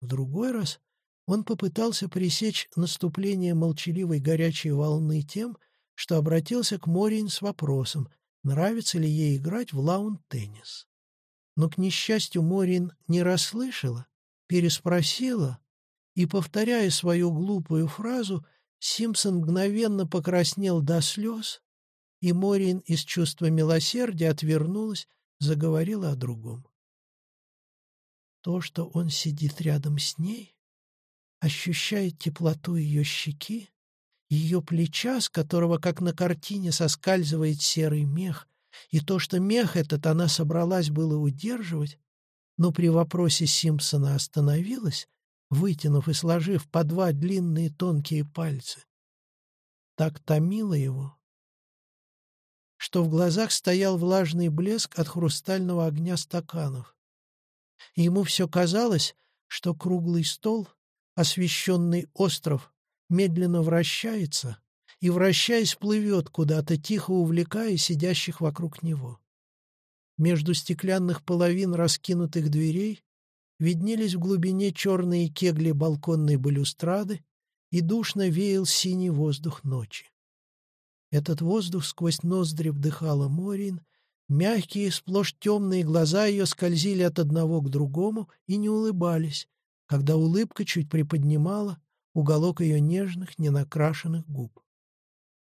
В другой раз он попытался пресечь наступление молчаливой горячей волны тем, что обратился к Морин с вопросом, нравится ли ей играть в лаун-теннис. Но, к несчастью, Морин не расслышала, переспросила, и, повторяя свою глупую фразу, Симпсон мгновенно покраснел до слез, и Морин из чувства милосердия отвернулась, заговорила о другом. То, что он сидит рядом с ней, ощущает теплоту ее щеки, ее плеча, с которого, как на картине, соскальзывает серый мех, и то, что мех этот она собралась было удерживать, но при вопросе Симпсона остановилась, вытянув и сложив по два длинные тонкие пальцы. Так томило его, что в глазах стоял влажный блеск от хрустального огня стаканов. И ему все казалось, что круглый стол, освещенный остров, медленно вращается и, вращаясь, плывет куда-то, тихо увлекая сидящих вокруг него. Между стеклянных половин раскинутых дверей виднелись в глубине черные кегли балконной балюстрады, и душно веял синий воздух ночи. Этот воздух сквозь ноздри вдыхала Морин, мягкие, сплошь темные глаза ее скользили от одного к другому и не улыбались, когда улыбка чуть приподнимала, уголок ее нежных, ненакрашенных губ.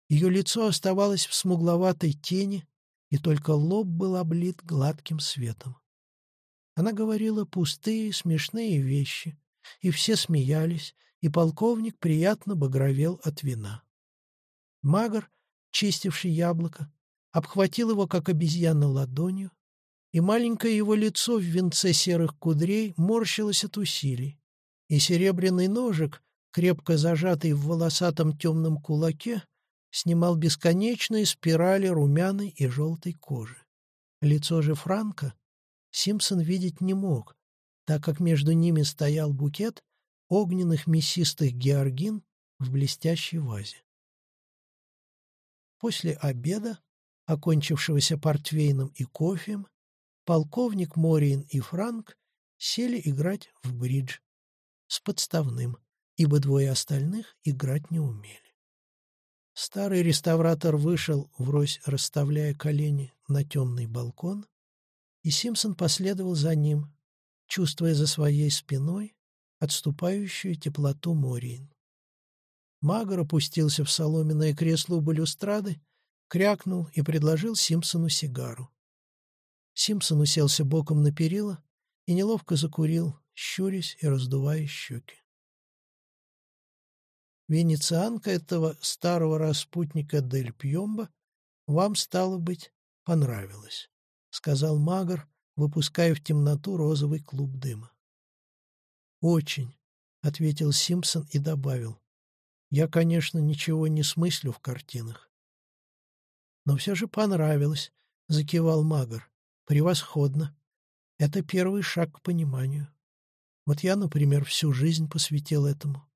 Ее лицо оставалось в смугловатой тени, и только лоб был облит гладким светом. Она говорила пустые, смешные вещи, и все смеялись, и полковник приятно багровел от вина. Магр, чистивший яблоко, обхватил его, как обезьяна, ладонью, и маленькое его лицо в венце серых кудрей морщилось от усилий, и серебряный ножик, крепко зажатый в волосатом темном кулаке, снимал бесконечные спирали румяной и желтой кожи. Лицо же Франка Симпсон видеть не мог, так как между ними стоял букет огненных мясистых георгин в блестящей вазе. После обеда, окончившегося портвейном и кофеем, полковник Мориин и Франк сели играть в бридж с подставным, ибо двое остальных играть не умели. Старый реставратор вышел, врозь расставляя колени на темный балкон, и Симпсон последовал за ним, чувствуя за своей спиной отступающую теплоту Мориин. Магор опустился в соломенное кресло у балюстрады, крякнул и предложил Симпсону сигару. Симпсон уселся боком на перила и неловко закурил, щурясь и раздувая щеки. Венецианка этого старого распутника Дель Пьемба вам, стало быть, понравилась, — сказал Магар, выпуская в темноту розовый клуб дыма. «Очень», — ответил Симпсон и добавил. «Я, конечно, ничего не смыслю в картинах». «Но все же понравилось», — закивал Магар. «Превосходно. Это первый шаг к пониманию. Вот я, например, всю жизнь посвятил этому.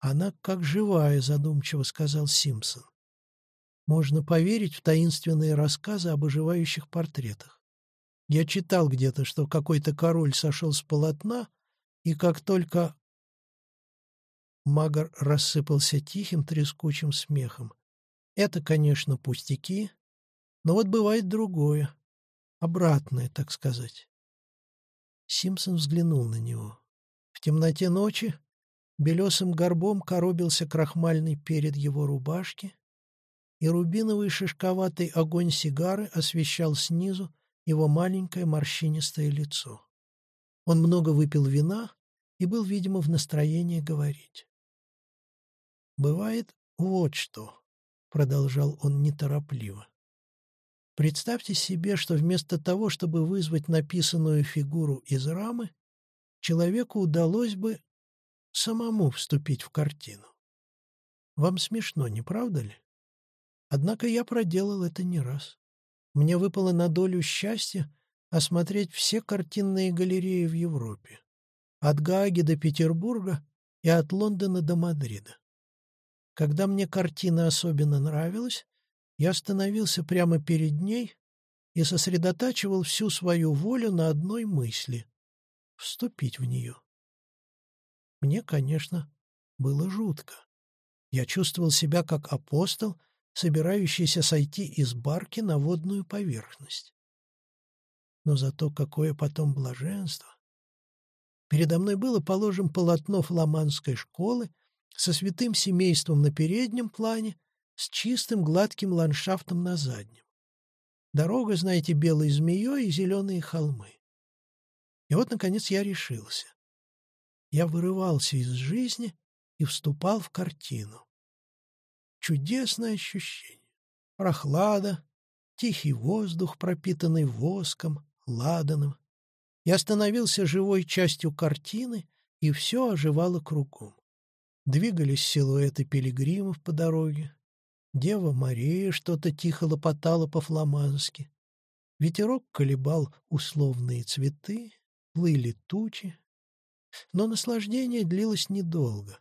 «Она как живая», — задумчиво сказал Симпсон. «Можно поверить в таинственные рассказы об оживающих портретах. Я читал где-то, что какой-то король сошел с полотна, и как только...» Магар рассыпался тихим трескучим смехом. «Это, конечно, пустяки, но вот бывает другое, обратное, так сказать». Симпсон взглянул на него. В темноте ночи Белесым горбом коробился крахмальный перед его рубашки, и рубиновый шишковатый огонь сигары освещал снизу его маленькое морщинистое лицо. Он много выпил вина и был, видимо, в настроении говорить. «Бывает вот что», — продолжал он неторопливо. «Представьте себе, что вместо того, чтобы вызвать написанную фигуру из рамы, человеку удалось бы самому вступить в картину. Вам смешно, не правда ли? Однако я проделал это не раз. Мне выпало на долю счастья осмотреть все картинные галереи в Европе. От Гааги до Петербурга и от Лондона до Мадрида. Когда мне картина особенно нравилась, я остановился прямо перед ней и сосредотачивал всю свою волю на одной мысли — вступить в нее. Мне, конечно, было жутко. Я чувствовал себя как апостол, собирающийся сойти из барки на водную поверхность. Но зато какое потом блаженство! Передо мной было, положим, полотно фламандской школы со святым семейством на переднем плане, с чистым гладким ландшафтом на заднем. Дорога, знаете, белой змеей и зеленые холмы. И вот, наконец, я решился я вырывался из жизни и вступал в картину. Чудесное ощущение. Прохлада, тихий воздух, пропитанный воском, ладаном. Я становился живой частью картины, и все оживало кругом. Двигались силуэты пилигримов по дороге. Дева Мария что-то тихо лопотала по-фламандски. Ветерок колебал условные цветы, плыли тучи, но наслаждение длилось недолго.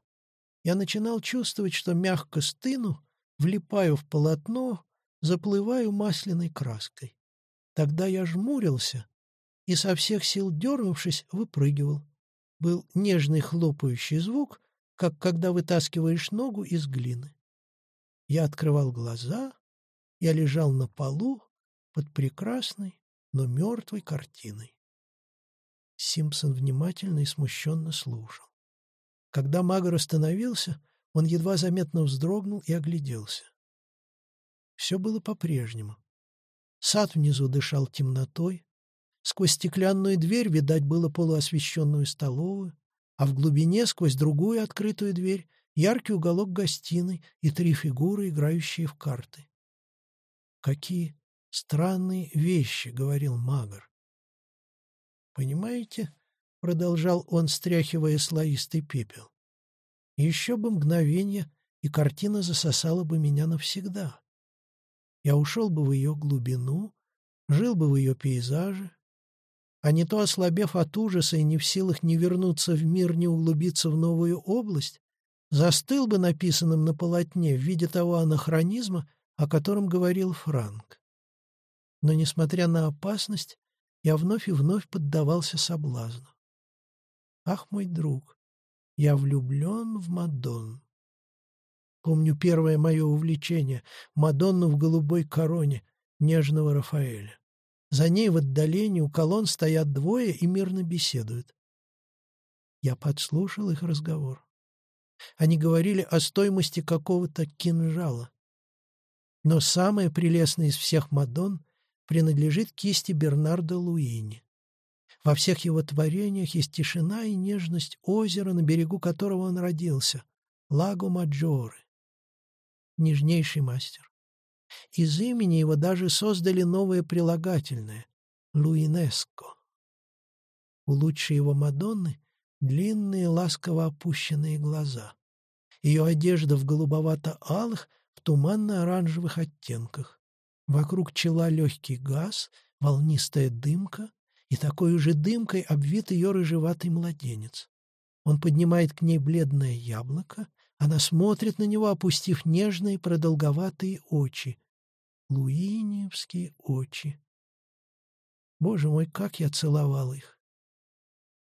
Я начинал чувствовать, что мягко стыну, влипаю в полотно, заплываю масляной краской. Тогда я жмурился и со всех сил дернувшись, выпрыгивал. Был нежный хлопающий звук, как когда вытаскиваешь ногу из глины. Я открывал глаза, я лежал на полу под прекрасной, но мертвой картиной. Симпсон внимательно и смущенно слушал. Когда Магор остановился, он едва заметно вздрогнул и огляделся. Все было по-прежнему. Сад внизу дышал темнотой, Сквозь стеклянную дверь видать было полуосвещенную столовую, а в глубине, сквозь другую открытую дверь, яркий уголок гостиной и три фигуры, играющие в карты. «Какие странные вещи», — говорил Магар. «Понимаете?» — продолжал он, стряхивая слоистый пепел. «Еще бы мгновение, и картина засосала бы меня навсегда. Я ушел бы в ее глубину, жил бы в ее пейзаже, а не то, ослабев от ужаса и не в силах ни вернуться в мир, ни углубиться в новую область, застыл бы написанным на полотне в виде того анахронизма, о котором говорил Франк. Но, несмотря на опасность, я вновь и вновь поддавался соблазну. Ах, мой друг, я влюблен в Мадонну. Помню первое мое увлечение — Мадонну в голубой короне нежного Рафаэля. За ней в отдалении у колонн стоят двое и мирно беседуют. Я подслушал их разговор. Они говорили о стоимости какого-то кинжала. Но самое прелестное из всех Мадон принадлежит кисти Бернарда Луини. Во всех его творениях есть тишина и нежность озера, на берегу которого он родился — Лаго Маджоре. Нежнейший мастер. Из имени его даже создали новое прилагательное — Луинеско. У лучшей его Мадонны длинные ласково опущенные глаза. Ее одежда в голубовато-алых, в туманно-оранжевых оттенках. Вокруг чела легкий газ, волнистая дымка, и такой же дымкой обвит ее рыжеватый младенец. Он поднимает к ней бледное яблоко, она смотрит на него, опустив нежные продолговатые очи. Луиниевские очи. Боже мой, как я целовал их!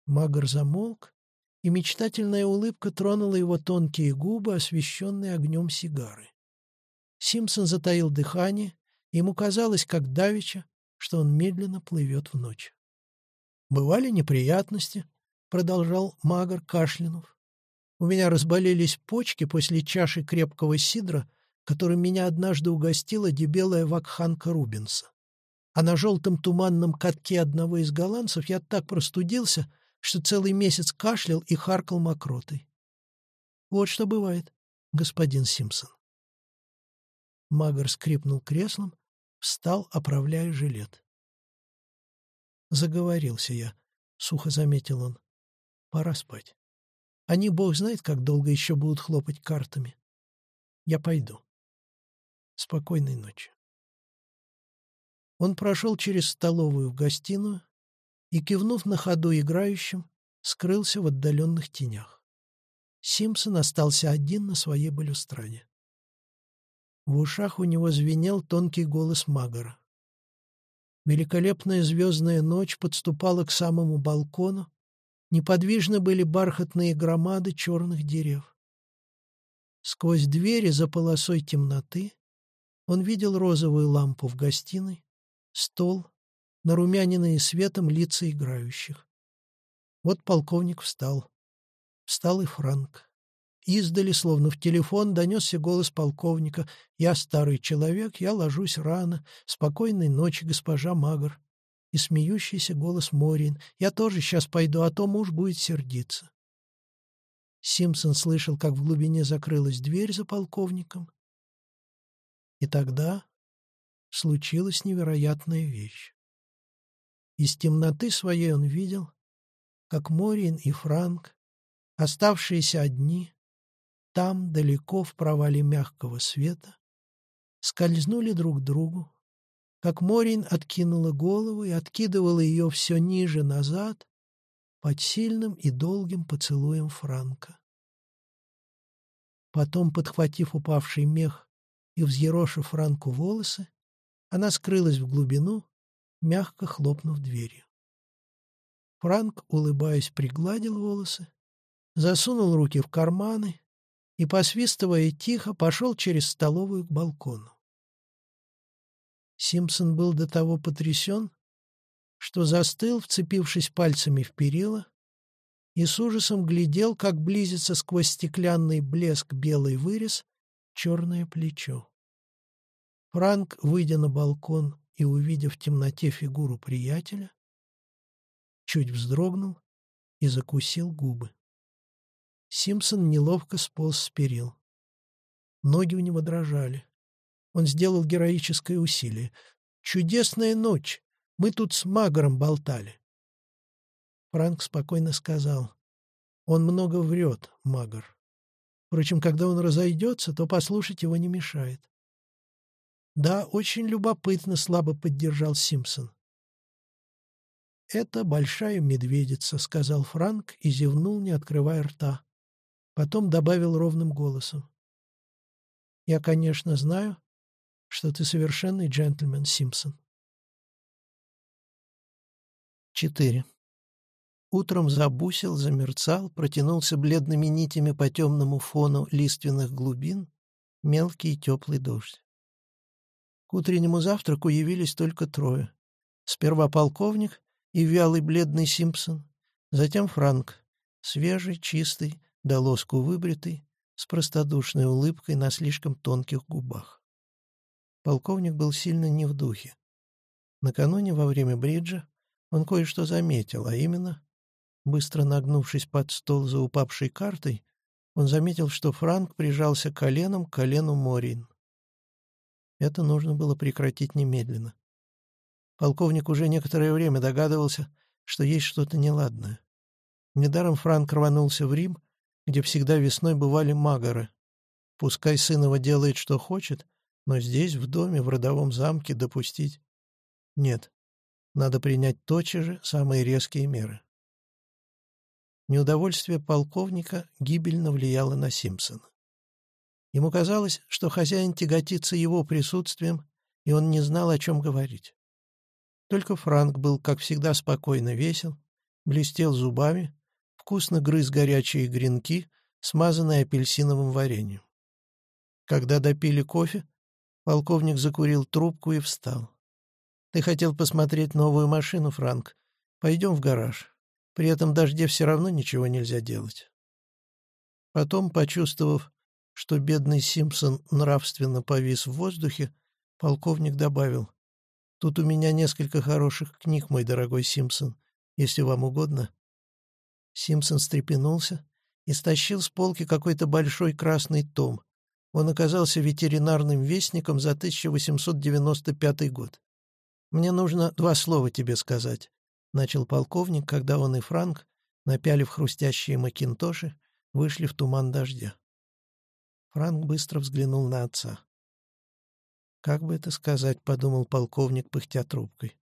Магар замолк, и мечтательная улыбка тронула его тонкие губы, освещенные огнем сигары. Симпсон затаил дыхание, ему казалось, как давеча, что он медленно плывет в ночь. «Бывали неприятности», — продолжал Магар Кашлянув. «У меня разболелись почки после чаши крепкого сидра, которым меня однажды угостила дебелая вакханка Рубинса. А на желтом туманном катке одного из голландцев я так простудился, что целый месяц кашлял и харкал мокротой. Вот что бывает, господин Симпсон. Магар скрипнул креслом, встал, оправляя жилет. Заговорился я, — сухо заметил он. Пора спать. Они, бог знает, как долго еще будут хлопать картами. Я пойду. Спокойной ночи. Он прошел через столовую в гостиную, и, кивнув на ходу играющим, скрылся в отдаленных тенях. Симпсон остался один на своей балюстраде. В ушах у него звенел тонкий голос Магора. Великолепная звездная ночь подступала к самому балкону, неподвижны были бархатные громады черных дерев. Сквозь двери за полосой темноты он видел розовую лампу в гостиной, стол, нарумяненные светом лица играющих. Вот полковник встал. Встал и Франк. Издали, словно в телефон, донесся голос полковника. «Я старый человек, я ложусь рано. Спокойной ночи, госпожа Магр». И смеющийся голос Морин. «Я тоже сейчас пойду, а то муж будет сердиться». Симпсон слышал, как в глубине закрылась дверь за полковником. И тогда случилась невероятная вещь. Из темноты своей он видел, как Морин и Франк, оставшиеся одни, там, далеко в провале мягкого света, скользнули друг к другу, как Морин откинула голову и откидывала ее все ниже назад под сильным и долгим поцелуем Франка. Потом, подхватив упавший мех и взъерошив Франку волосы, она скрылась в глубину, мягко хлопнув дверью. Франк, улыбаясь, пригладил волосы, засунул руки в карманы и, посвистывая тихо, пошел через столовую к балкону. Симпсон был до того потрясен, что застыл, вцепившись пальцами в перила, и с ужасом глядел, как близится сквозь стеклянный блеск белый вырез черное плечо. Франк, выйдя на балкон и увидев в темноте фигуру приятеля, чуть вздрогнул и закусил губы. Симпсон неловко сполз с перил. Ноги у него дрожали. Он сделал героическое усилие. «Чудесная ночь! Мы тут с Магором болтали!» Франк спокойно сказал. «Он много врет, Магор. Впрочем, когда он разойдется, то послушать его не мешает». «Да, очень любопытно», — слабо поддержал Симпсон. «Это большая медведица», — сказал Франк и зевнул, не открывая рта. Потом добавил ровным голосом. «Я, конечно, знаю, что ты совершенный джентльмен, Симпсон». 4. Утром забусил, замерцал, протянулся бледными нитями по темному фону лиственных глубин мелкий теплый дождь. К утреннему завтраку явились только трое. Сперва полковник, и вялый бледный Симпсон, затем Франк, свежий, чистый, до лоску выбритый, с простодушной улыбкой на слишком тонких губах. Полковник был сильно не в духе. Накануне во время бриджа он кое-что заметил, а именно, быстро нагнувшись под стол за упавшей картой, он заметил, что Франк прижался коленом к колену Морин. Это нужно было прекратить немедленно. Полковник уже некоторое время догадывался, что есть что-то неладное. Недаром Франк рванулся в Рим, где всегда весной бывали магоры. Пускай сын его делает, что хочет, но здесь, в доме, в родовом замке, допустить... Нет, надо принять тотчас же самые резкие меры. Неудовольствие полковника гибельно влияло на Симпсона. Ему казалось, что хозяин тяготится его присутствием, и он не знал, о чем говорить. Только Франк был, как всегда, спокойно весел, блестел зубами, вкусно грыз горячие гренки, смазанные апельсиновым вареньем. Когда допили кофе, полковник закурил трубку и встал. «Ты хотел посмотреть новую машину, Франк? Пойдем в гараж. При этом дожде все равно ничего нельзя делать». Потом, почувствовав, что бедный Симпсон нравственно повис в воздухе, полковник добавил, Тут у меня несколько хороших книг, мой дорогой Симпсон, если вам угодно». Симпсон стрепенулся и стащил с полки какой-то большой красный том. Он оказался ветеринарным вестником за 1895 год. «Мне нужно два слова тебе сказать», — начал полковник, когда он и Франк, напялив хрустящие макинтоши, вышли в туман дождя. Франк быстро взглянул на отца. «Как бы это сказать?» — подумал полковник, пыхтя трубкой.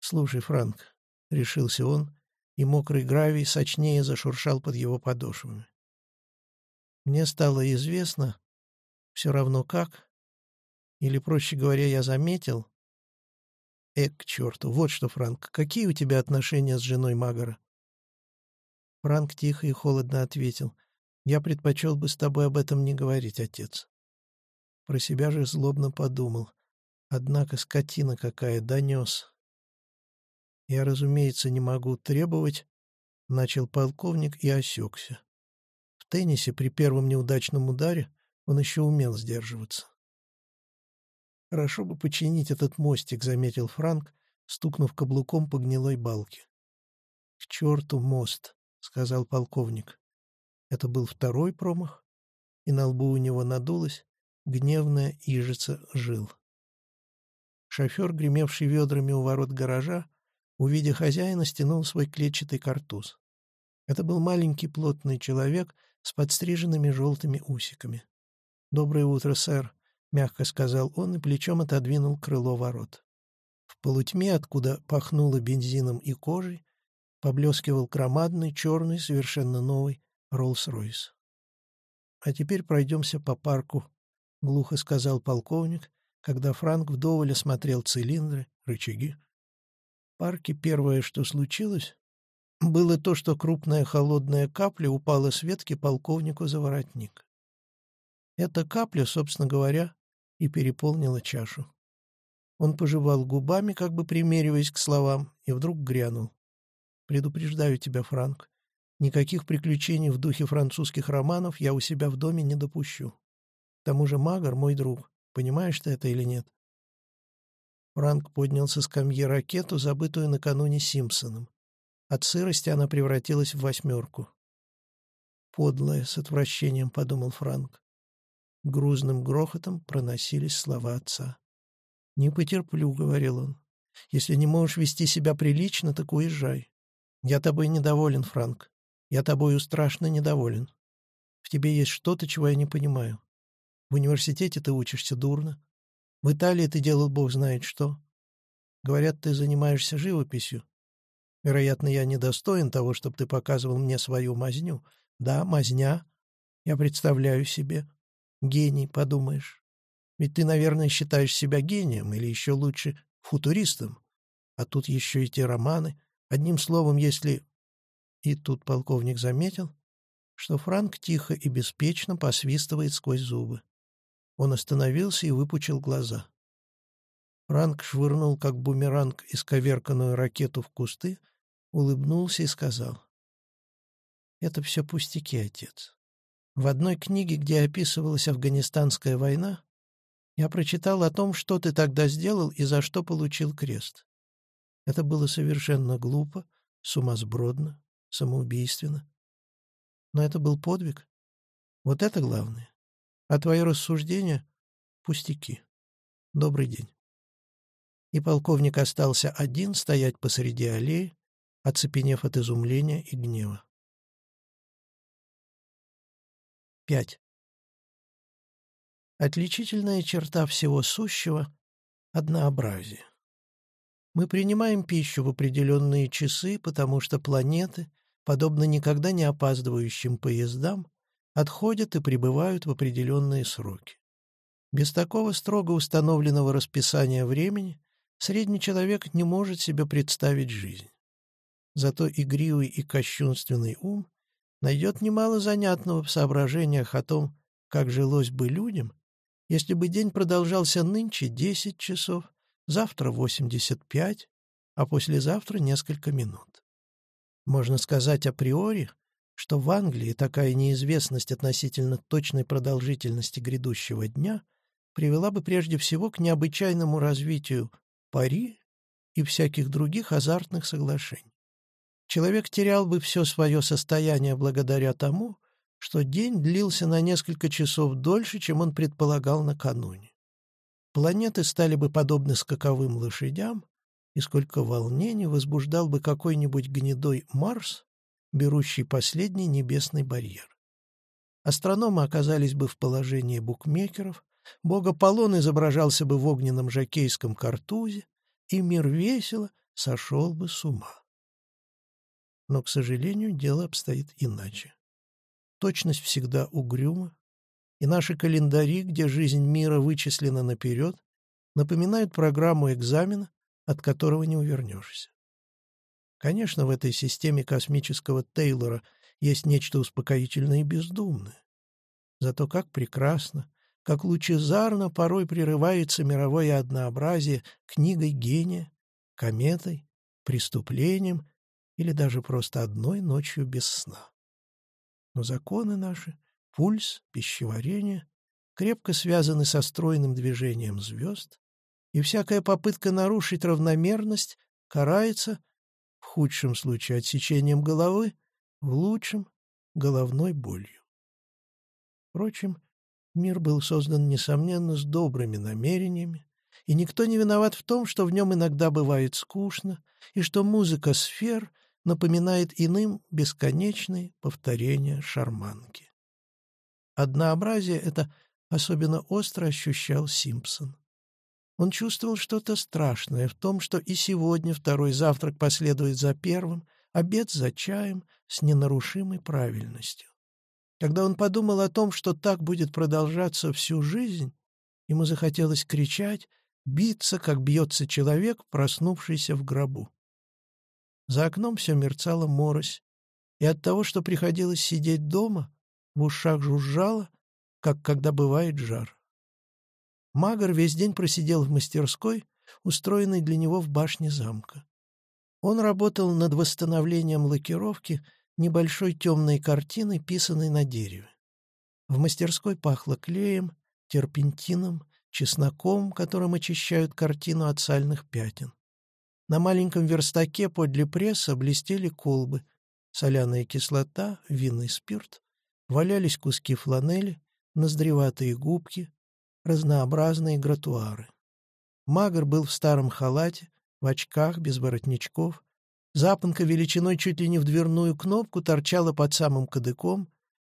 «Слушай, Франк», — решился он, и мокрый гравий сочнее зашуршал под его подошвами. «Мне стало известно, все равно как, или, проще говоря, я заметил...» «Эк, к черту, вот что, Франк, какие у тебя отношения с женой Магора?» Франк тихо и холодно ответил. «Я предпочел бы с тобой об этом не говорить, отец». Про себя же злобно подумал. Однако скотина какая донес. Я, разумеется, не могу требовать, начал полковник и осекся. В теннисе при первом неудачном ударе он еще умел сдерживаться. «Хорошо бы починить этот мостик», — заметил Франк, стукнув каблуком по гнилой балке. «К черту мост», — сказал полковник. Это был второй промах, и на лбу у него надулось, гневная ижица жил. Шофер, гремевший ведрами у ворот гаража, увидя хозяина, стянул свой клетчатый картуз. Это был маленький плотный человек с подстриженными желтыми усиками. «Доброе утро, сэр», — мягко сказал он и плечом отодвинул крыло ворот. В полутьме, откуда пахнуло бензином и кожей, поблескивал громадный, черный, совершенно новый Роллс-Ройс. «А теперь пройдемся по парку — глухо сказал полковник, когда Франк вдоволь осмотрел цилиндры, рычаги. В парке первое, что случилось, было то, что крупная холодная капля упала с ветки полковнику за воротник. Эта капля, собственно говоря, и переполнила чашу. Он пожевал губами, как бы примериваясь к словам, и вдруг грянул. «Предупреждаю тебя, Франк, никаких приключений в духе французских романов я у себя в доме не допущу тому же Магар мой друг. Понимаешь ты это или нет?» Франк поднял со скамьи ракету, забытую накануне Симпсоном. От сырости она превратилась в восьмерку. «Подлая», — с отвращением подумал Франк. Грузным грохотом проносились слова отца. «Не потерплю», — говорил он. «Если не можешь вести себя прилично, так уезжай. Я тобой недоволен, Франк. Я тобою страшно недоволен. В тебе есть что-то, чего я не понимаю. В университете ты учишься дурно. В Италии ты делал бог знает что. Говорят, ты занимаешься живописью. Вероятно, я недостоин того, чтобы ты показывал мне свою мазню. Да, мазня. Я представляю себе. Гений, подумаешь. Ведь ты, наверное, считаешь себя гением, или еще лучше, футуристом. А тут еще эти романы. Одним словом, если... И тут полковник заметил, что Франк тихо и беспечно посвистывает сквозь зубы. Он остановился и выпучил глаза. Франк швырнул, как бумеранг, исковерканную ракету в кусты, улыбнулся и сказал. «Это все пустяки, отец. В одной книге, где описывалась Афганистанская война, я прочитал о том, что ты тогда сделал и за что получил крест. Это было совершенно глупо, сумасбродно, самоубийственно. Но это был подвиг. Вот это главное. А твои рассуждения — пустяки. Добрый день. И полковник остался один стоять посреди аллеи, оцепенев от изумления и гнева. 5. Отличительная черта всего сущего — однообразие. Мы принимаем пищу в определенные часы, потому что планеты, подобно никогда не опаздывающим поездам, отходят и прибывают в определенные сроки. Без такого строго установленного расписания времени средний человек не может себе представить жизнь. Зато игривый и кощунственный ум найдет немало занятного в соображениях о том, как жилось бы людям, если бы день продолжался нынче десять часов, завтра восемьдесят пять, а послезавтра несколько минут. Можно сказать априори, что в Англии такая неизвестность относительно точной продолжительности грядущего дня привела бы прежде всего к необычайному развитию пари и всяких других азартных соглашений. Человек терял бы все свое состояние благодаря тому, что день длился на несколько часов дольше, чем он предполагал накануне. Планеты стали бы подобны скаковым лошадям, и сколько волнений возбуждал бы какой-нибудь гнедой Марс, берущий последний небесный барьер. Астрономы оказались бы в положении букмекеров, бог Аполлон изображался бы в огненном жакейском картузе, и мир весело сошел бы с ума. Но, к сожалению, дело обстоит иначе. Точность всегда угрюма, и наши календари, где жизнь мира вычислена наперед, напоминают программу экзамена, от которого не увернешься. Конечно, в этой системе космического Тейлора есть нечто успокоительное и бездумное. Зато как прекрасно, как лучезарно порой прерывается мировое однообразие книгой гения, кометой, преступлением или даже просто одной ночью без сна. Но законы наши, пульс, пищеварение крепко связаны со стройным движением звезд, и всякая попытка нарушить равномерность карается, в худшем случае отсечением головы, в лучшем — головной болью. Впрочем, мир был создан, несомненно, с добрыми намерениями, и никто не виноват в том, что в нем иногда бывает скучно, и что музыка сфер — напоминает иным бесконечные повторения шарманки. Однообразие это особенно остро ощущал Симпсон. Он чувствовал что-то страшное в том, что и сегодня второй завтрак последует за первым, обед за чаем с ненарушимой правильностью. Когда он подумал о том, что так будет продолжаться всю жизнь, ему захотелось кричать, биться, как бьется человек, проснувшийся в гробу. За окном все мерцало морось, и от того, что приходилось сидеть дома, в ушах жужжало, как когда бывает жар. Магар весь день просидел в мастерской, устроенной для него в башне замка. Он работал над восстановлением лакировки небольшой темной картины, писанной на дереве. В мастерской пахло клеем, терпентином, чесноком, которым очищают картину от сальных пятен. На маленьком верстаке подле пресса блестели колбы, соляная кислота, винный спирт, валялись куски фланели, ноздреватые губки, разнообразные гратуары. Магр был в старом халате, в очках, без воротничков. Запонка величиной чуть ли не в дверную кнопку торчала под самым кадыком,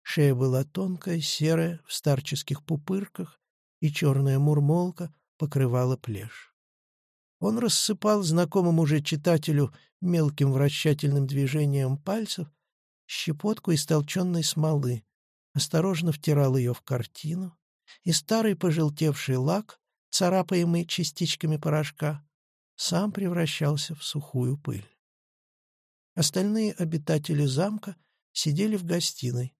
шея была тонкая, серая, в старческих пупырках, и черная мурмолка покрывала плешь. Он рассыпал знакомому уже читателю мелким вращательным движением пальцев щепотку из толченной смолы, осторожно втирал ее в картину, и старый пожелтевший лак, царапаемый частичками порошка, сам превращался в сухую пыль. Остальные обитатели замка сидели в гостиной.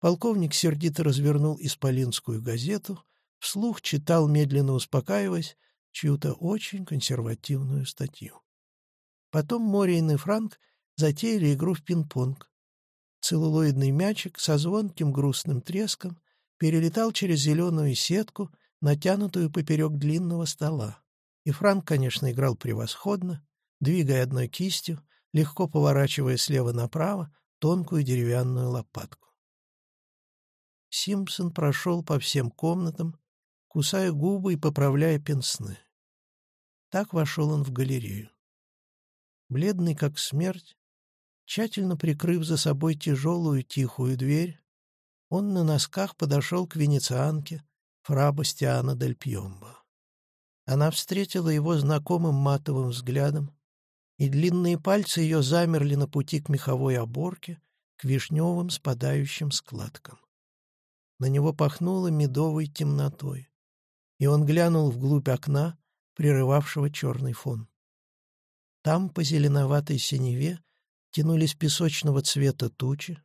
Полковник сердито развернул исполинскую газету, вслух читал, медленно успокаиваясь, чью-то очень консервативную статью. Потом Мориин и Франк затеяли игру в пинг-понг. Целлулоидный мячик со звонким грустным треском перелетал через зеленую сетку, натянутую поперек длинного стола. И Франк, конечно, играл превосходно, двигая одной кистью, легко поворачивая слева направо тонкую деревянную лопатку. Симпсон прошел по всем комнатам, кусая губы и поправляя пенсны. Так вошел он в галерею. Бледный, как смерть, тщательно прикрыв за собой тяжелую тихую дверь, он на носках подошел к венецианке фра Бастиана дель Пьомбо. Она встретила его знакомым матовым взглядом, и длинные пальцы ее замерли на пути к меховой оборке, к вишневым спадающим складкам. На него пахнуло медовой темнотой и он глянул вглубь окна, прерывавшего черный фон. Там, по зеленоватой синеве, тянулись песочного цвета тучи,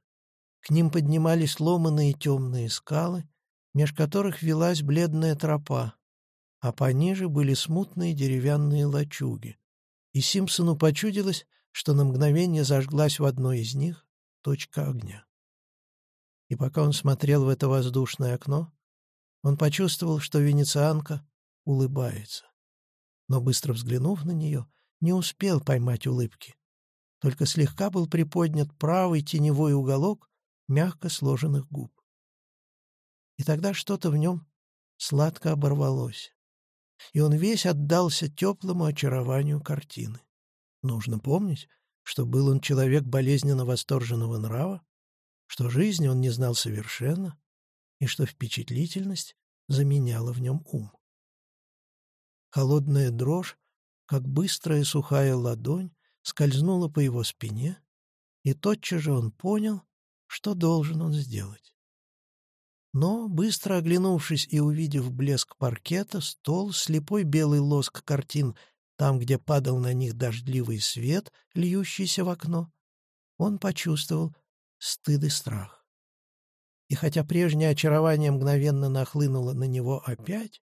к ним поднимались ломаные темные скалы, меж которых велась бледная тропа, а пониже были смутные деревянные лачуги. И Симпсону почудилось, что на мгновение зажглась в одной из них точка огня. И пока он смотрел в это воздушное окно, он почувствовал, что венецианка улыбается. Но, быстро взглянув на нее, не успел поймать улыбки. Только слегка был приподнят правый теневой уголок мягко сложенных губ. И тогда что-то в нем сладко оборвалось, и он весь отдался теплому очарованию картины. Нужно помнить, что был он человек болезненно восторженного нрава, что жизни он не знал совершенно, и что впечатлительность заменяла в нем ум. Холодная дрожь, как быстрая сухая ладонь, скользнула по его спине, и тотчас же он понял, что должен он сделать. Но, быстро оглянувшись и увидев блеск паркета, стол, слепой белый лоск картин, там, где падал на них дождливый свет, льющийся в окно, он почувствовал стыд и страх. И хотя прежнее очарование мгновенно нахлынуло на него опять,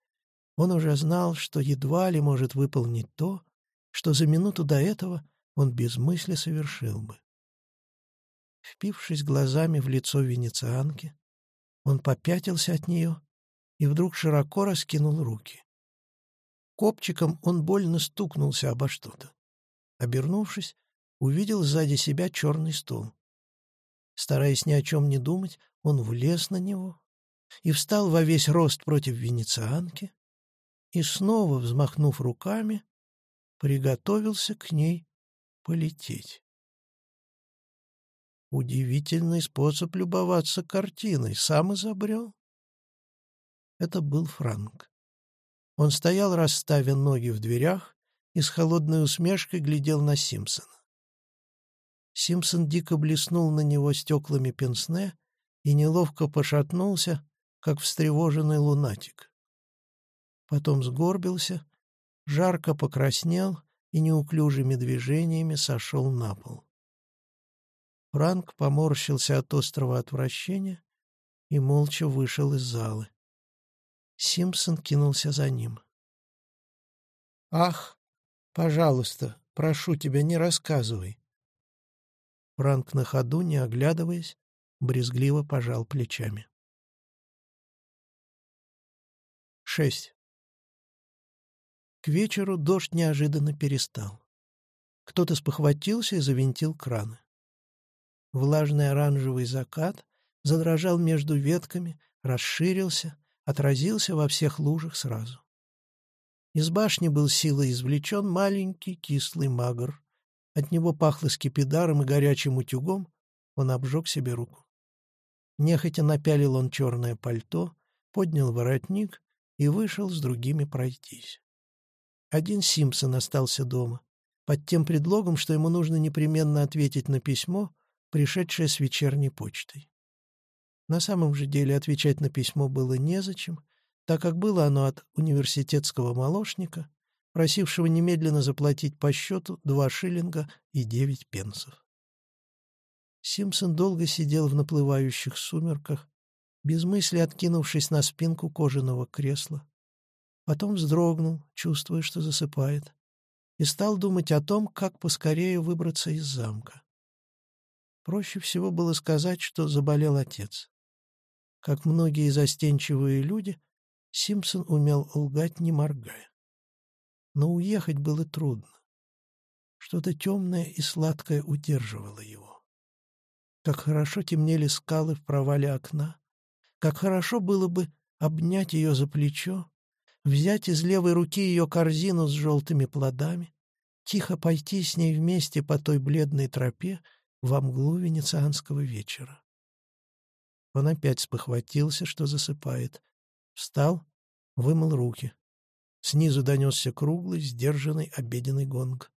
он уже знал, что едва ли может выполнить то, что за минуту до этого он без мысли совершил бы. Впившись глазами в лицо венецианки, он попятился от нее и вдруг широко раскинул руки. Копчиком он больно стукнулся обо что-то. Обернувшись, увидел сзади себя черный стол. Стараясь ни о чем не думать, он влез на него и встал во весь рост против венецианки и, снова взмахнув руками, приготовился к ней полететь. Удивительный способ любоваться картиной, сам изобрел. Это был Франк. Он стоял, расставя ноги в дверях, и с холодной усмешкой глядел на Симпсона. Симпсон дико блеснул на него стеклами пенсне и неловко пошатнулся, как встревоженный лунатик. Потом сгорбился, жарко покраснел и неуклюжими движениями сошел на пол. Франк поморщился от острого отвращения и молча вышел из залы. Симпсон кинулся за ним. «Ах, пожалуйста, прошу тебя, не рассказывай». Франк на ходу, не оглядываясь, брезгливо пожал плечами. 6. К вечеру дождь неожиданно перестал. Кто-то спохватился и завинтил краны. Влажный оранжевый закат задрожал между ветками, расширился, отразился во всех лужах сразу. Из башни был силой извлечен маленький кислый магр. От него пахло скипидаром и горячим утюгом, он обжег себе руку. Нехотя напялил он черное пальто, поднял воротник и вышел с другими пройтись. Один Симпсон остался дома, под тем предлогом, что ему нужно непременно ответить на письмо, пришедшее с вечерней почтой. На самом же деле отвечать на письмо было незачем, так как было оно от университетского молочника, просившего немедленно заплатить по счету два шиллинга и девять пенсов. Симпсон долго сидел в наплывающих сумерках, без мысли откинувшись на спинку кожаного кресла. Потом вздрогнул, чувствуя, что засыпает, и стал думать о том, как поскорее выбраться из замка. Проще всего было сказать, что заболел отец. Как многие застенчивые люди, Симпсон умел лгать, не моргая. Но уехать было трудно. Что-то темное и сладкое удерживало его. Как хорошо темнели скалы в провале окна, как хорошо было бы обнять ее за плечо, взять из левой руки ее корзину с желтыми плодами, тихо пойти с ней вместе по той бледной тропе во мглу венецианского вечера. Он опять спохватился, что засыпает. Встал, вымыл руки. Снизу донесся круглый, сдержанный обеденный гонг.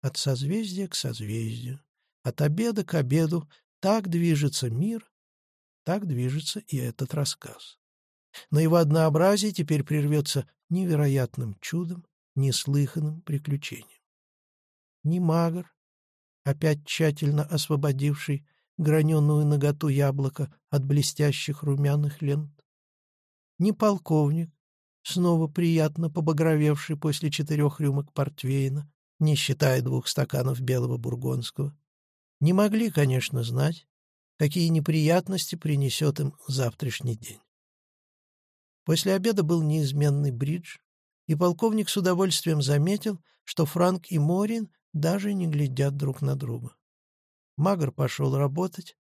От созвездия к созвездию, от обеда к обеду так движется мир, так движется и этот рассказ. Но его однообразие теперь прервется невероятным чудом, неслыханным приключением. Ни Магр, опять тщательно освободивший граненую наготу яблока от блестящих румяных лент. Ни полковник, снова приятно побагровевший после четырех рюмок портвейна, не считая двух стаканов белого бургонского, не могли, конечно, знать, какие неприятности принесет им завтрашний день. После обеда был неизменный бридж, и полковник с удовольствием заметил, что Франк и Морин даже не глядят друг на друга. Магр пошел работать,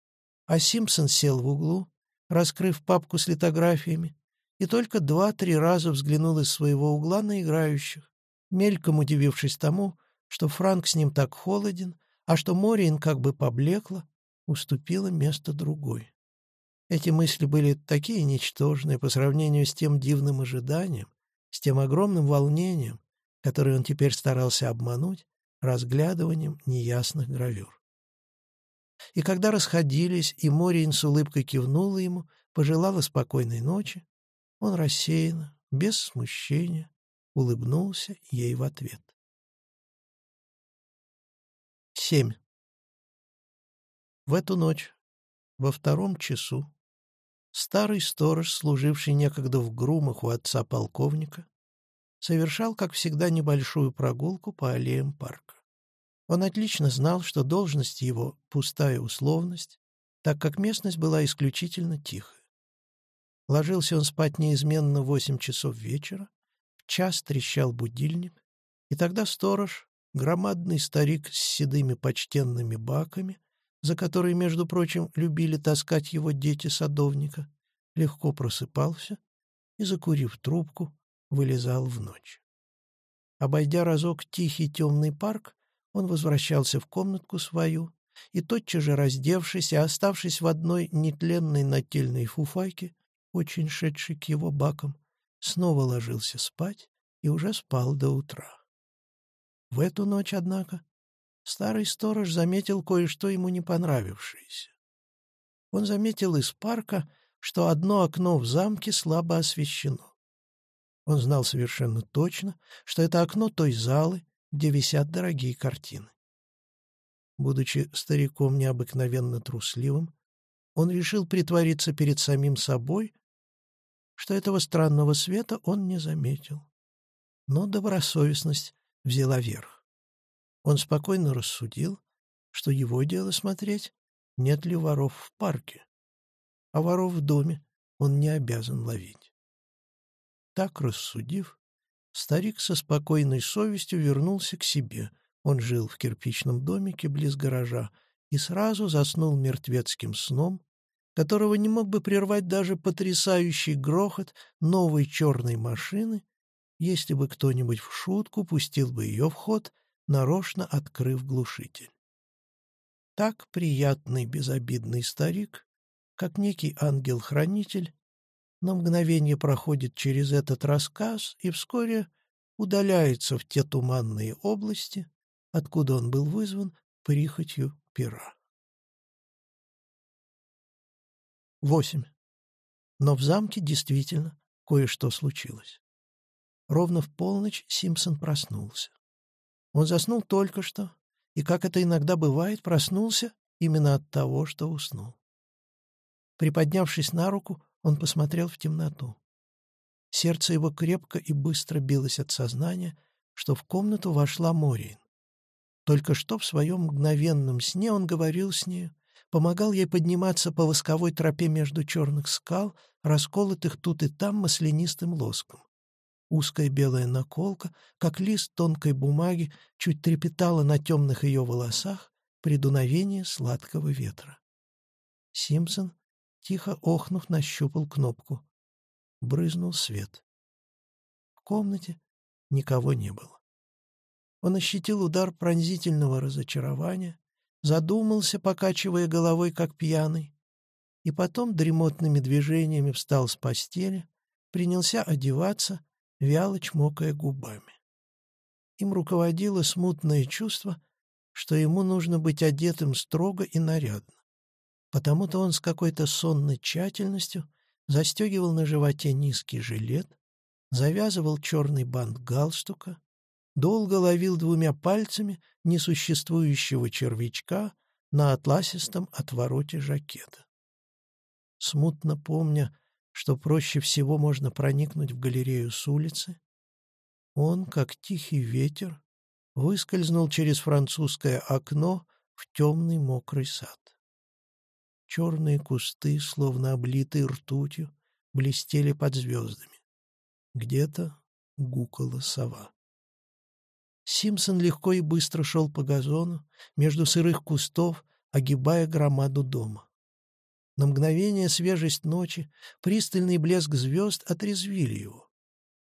а Симпсон сел в углу, раскрыв папку с литографиями, и только два-три раза взглянул из своего угла на играющих, мельком удивившись тому, что Франк с ним так холоден, а что Мориин как бы поблекла, уступила место другой. Эти мысли были такие ничтожные по сравнению с тем дивным ожиданием, с тем огромным волнением, которое он теперь старался обмануть разглядыванием неясных гравюр. И когда расходились, и Мориин с улыбкой кивнула ему, пожелала спокойной ночи, он рассеянно, без смущения, улыбнулся ей в ответ. 7. В эту ночь, во втором часу, старый сторож, служивший некогда в грумах у отца полковника, совершал, как всегда, небольшую прогулку по аллеям парка. Он отлично знал, что должность его — пустая условность, так как местность была исключительно тихая. Ложился он спать неизменно в восемь часов вечера, в час трещал будильник, и тогда сторож, громадный старик с седыми почтенными баками, за которые, между прочим, любили таскать его дети садовника, легко просыпался и, закурив трубку, вылезал в ночь. Обойдя разок тихий темный парк, он возвращался в комнатку свою и, тотчас же раздевшись и оставшись в одной нетленной нательной фуфайке, очень шедшей к его бакам, снова ложился спать и уже спал до утра. В эту ночь, однако, старый сторож заметил кое-что ему не понравившееся. Он заметил из парка, что одно окно в замке слабо освещено. Он знал совершенно точно, что это окно той залы, где висят дорогие картины. Будучи стариком необыкновенно трусливым, он решил притвориться перед самим собой, что этого странного света он не заметил. Но добросовестность взяла верх. Он спокойно рассудил, что его дело смотреть, нет ли воров в парке, а воров в доме он не обязан ловить. Так рассудив, Старик со спокойной совестью вернулся к себе. Он жил в кирпичном домике близ гаража и сразу заснул мертвецким сном, которого не мог бы прервать даже потрясающий грохот новой черной машины, если бы кто-нибудь в шутку пустил бы ее в ход, нарочно открыв глушитель. Так приятный безобидный старик, как некий ангел-хранитель, на мгновение проходит через этот рассказ и вскоре удаляется в те туманные области, откуда он был вызван прихотью пера. 8. Но в замке действительно кое-что случилось. Ровно в полночь Симпсон проснулся. Он заснул только что, и, как это иногда бывает, проснулся именно от того, что уснул. Приподнявшись на руку, он посмотрел в темноту. Сердце его крепко и быстро билось от сознания, что в комнату вошла Мориин. Только что в своем мгновенном сне он говорил с нею, помогал ей подниматься по восковой тропе между черных скал, расколотых тут и там маслянистым лоском. Узкая белая наколка, как лист тонкой бумаги, чуть трепетала на темных ее волосах при дуновении сладкого ветра. Симпсон, тихо охнув, нащупал кнопку. Брызнул свет. В комнате никого не было. Он ощутил удар пронзительного разочарования, задумался, покачивая головой, как пьяный, и потом дремотными движениями встал с постели, принялся одеваться, вяло чмокая губами. Им руководило смутное чувство, что ему нужно быть одетым строго и нарядно. Потому-то он с какой-то сонной тщательностью застегивал на животе низкий жилет, завязывал черный бант галстука, долго ловил двумя пальцами несуществующего червячка на атласистом отвороте жакета. Смутно помня, что проще всего можно проникнуть в галерею с улицы, он, как тихий ветер, выскользнул через французское окно в темный мокрый сад. Черные кусты, словно облитые ртутью, блестели под звездами. Где-то гукала сова. Симпсон легко и быстро шел по газону, между сырых кустов, огибая громаду дома. На мгновение свежесть ночи, пристальный блеск звезд отрезвили его.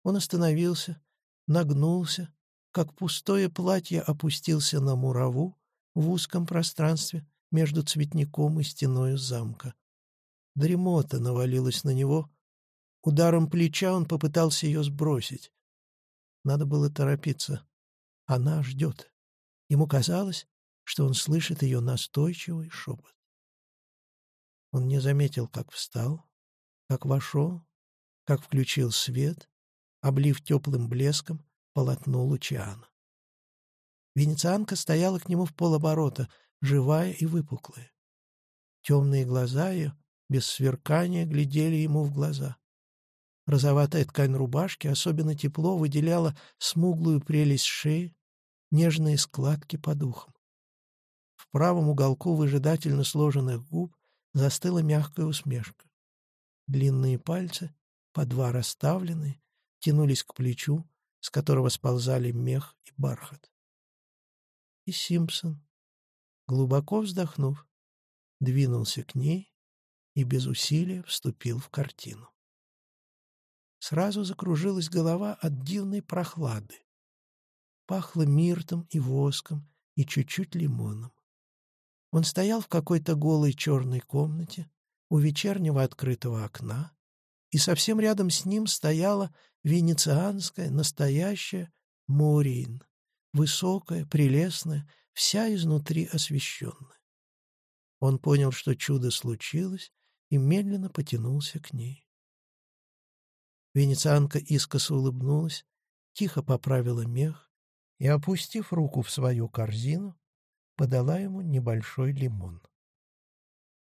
Он остановился, нагнулся, как пустое платье опустился на мураву в узком пространстве между цветником и стеною замка. Дремота навалилась на него. Ударом плеча он попытался ее сбросить. Надо было торопиться. Она ждет. Ему казалось, что он слышит ее настойчивый шепот. Он не заметил, как встал, как вошел, как включил свет, облив теплым блеском полотно Лучиана. Венецианка стояла к нему в полоборота, живая и выпуклая. Темные глаза ее, без сверкания, глядели ему в глаза. Розоватая ткань рубашки особенно тепло выделяла смуглую прелесть шеи, нежные складки под ухом. В правом уголку выжидательно сложенных губ застыла мягкая усмешка. Длинные пальцы, по два расставленные, тянулись к плечу, с которого сползали мех и бархат. И Симпсон, глубоко вздохнув, двинулся к ней и без усилия вступил в картину. Сразу закружилась голова от дивной прохлады. Пахло миртом и воском и чуть-чуть лимоном. Он стоял в какой-то голой черной комнате у вечернего открытого окна, и совсем рядом с ним стояла венецианская, настоящая Мориин, высокая, прелестная, вся изнутри освещенная. Он понял, что чудо случилось, и медленно потянулся к ней. Венецианка искоса улыбнулась, тихо поправила мех и, опустив руку в свою корзину, подала ему небольшой лимон.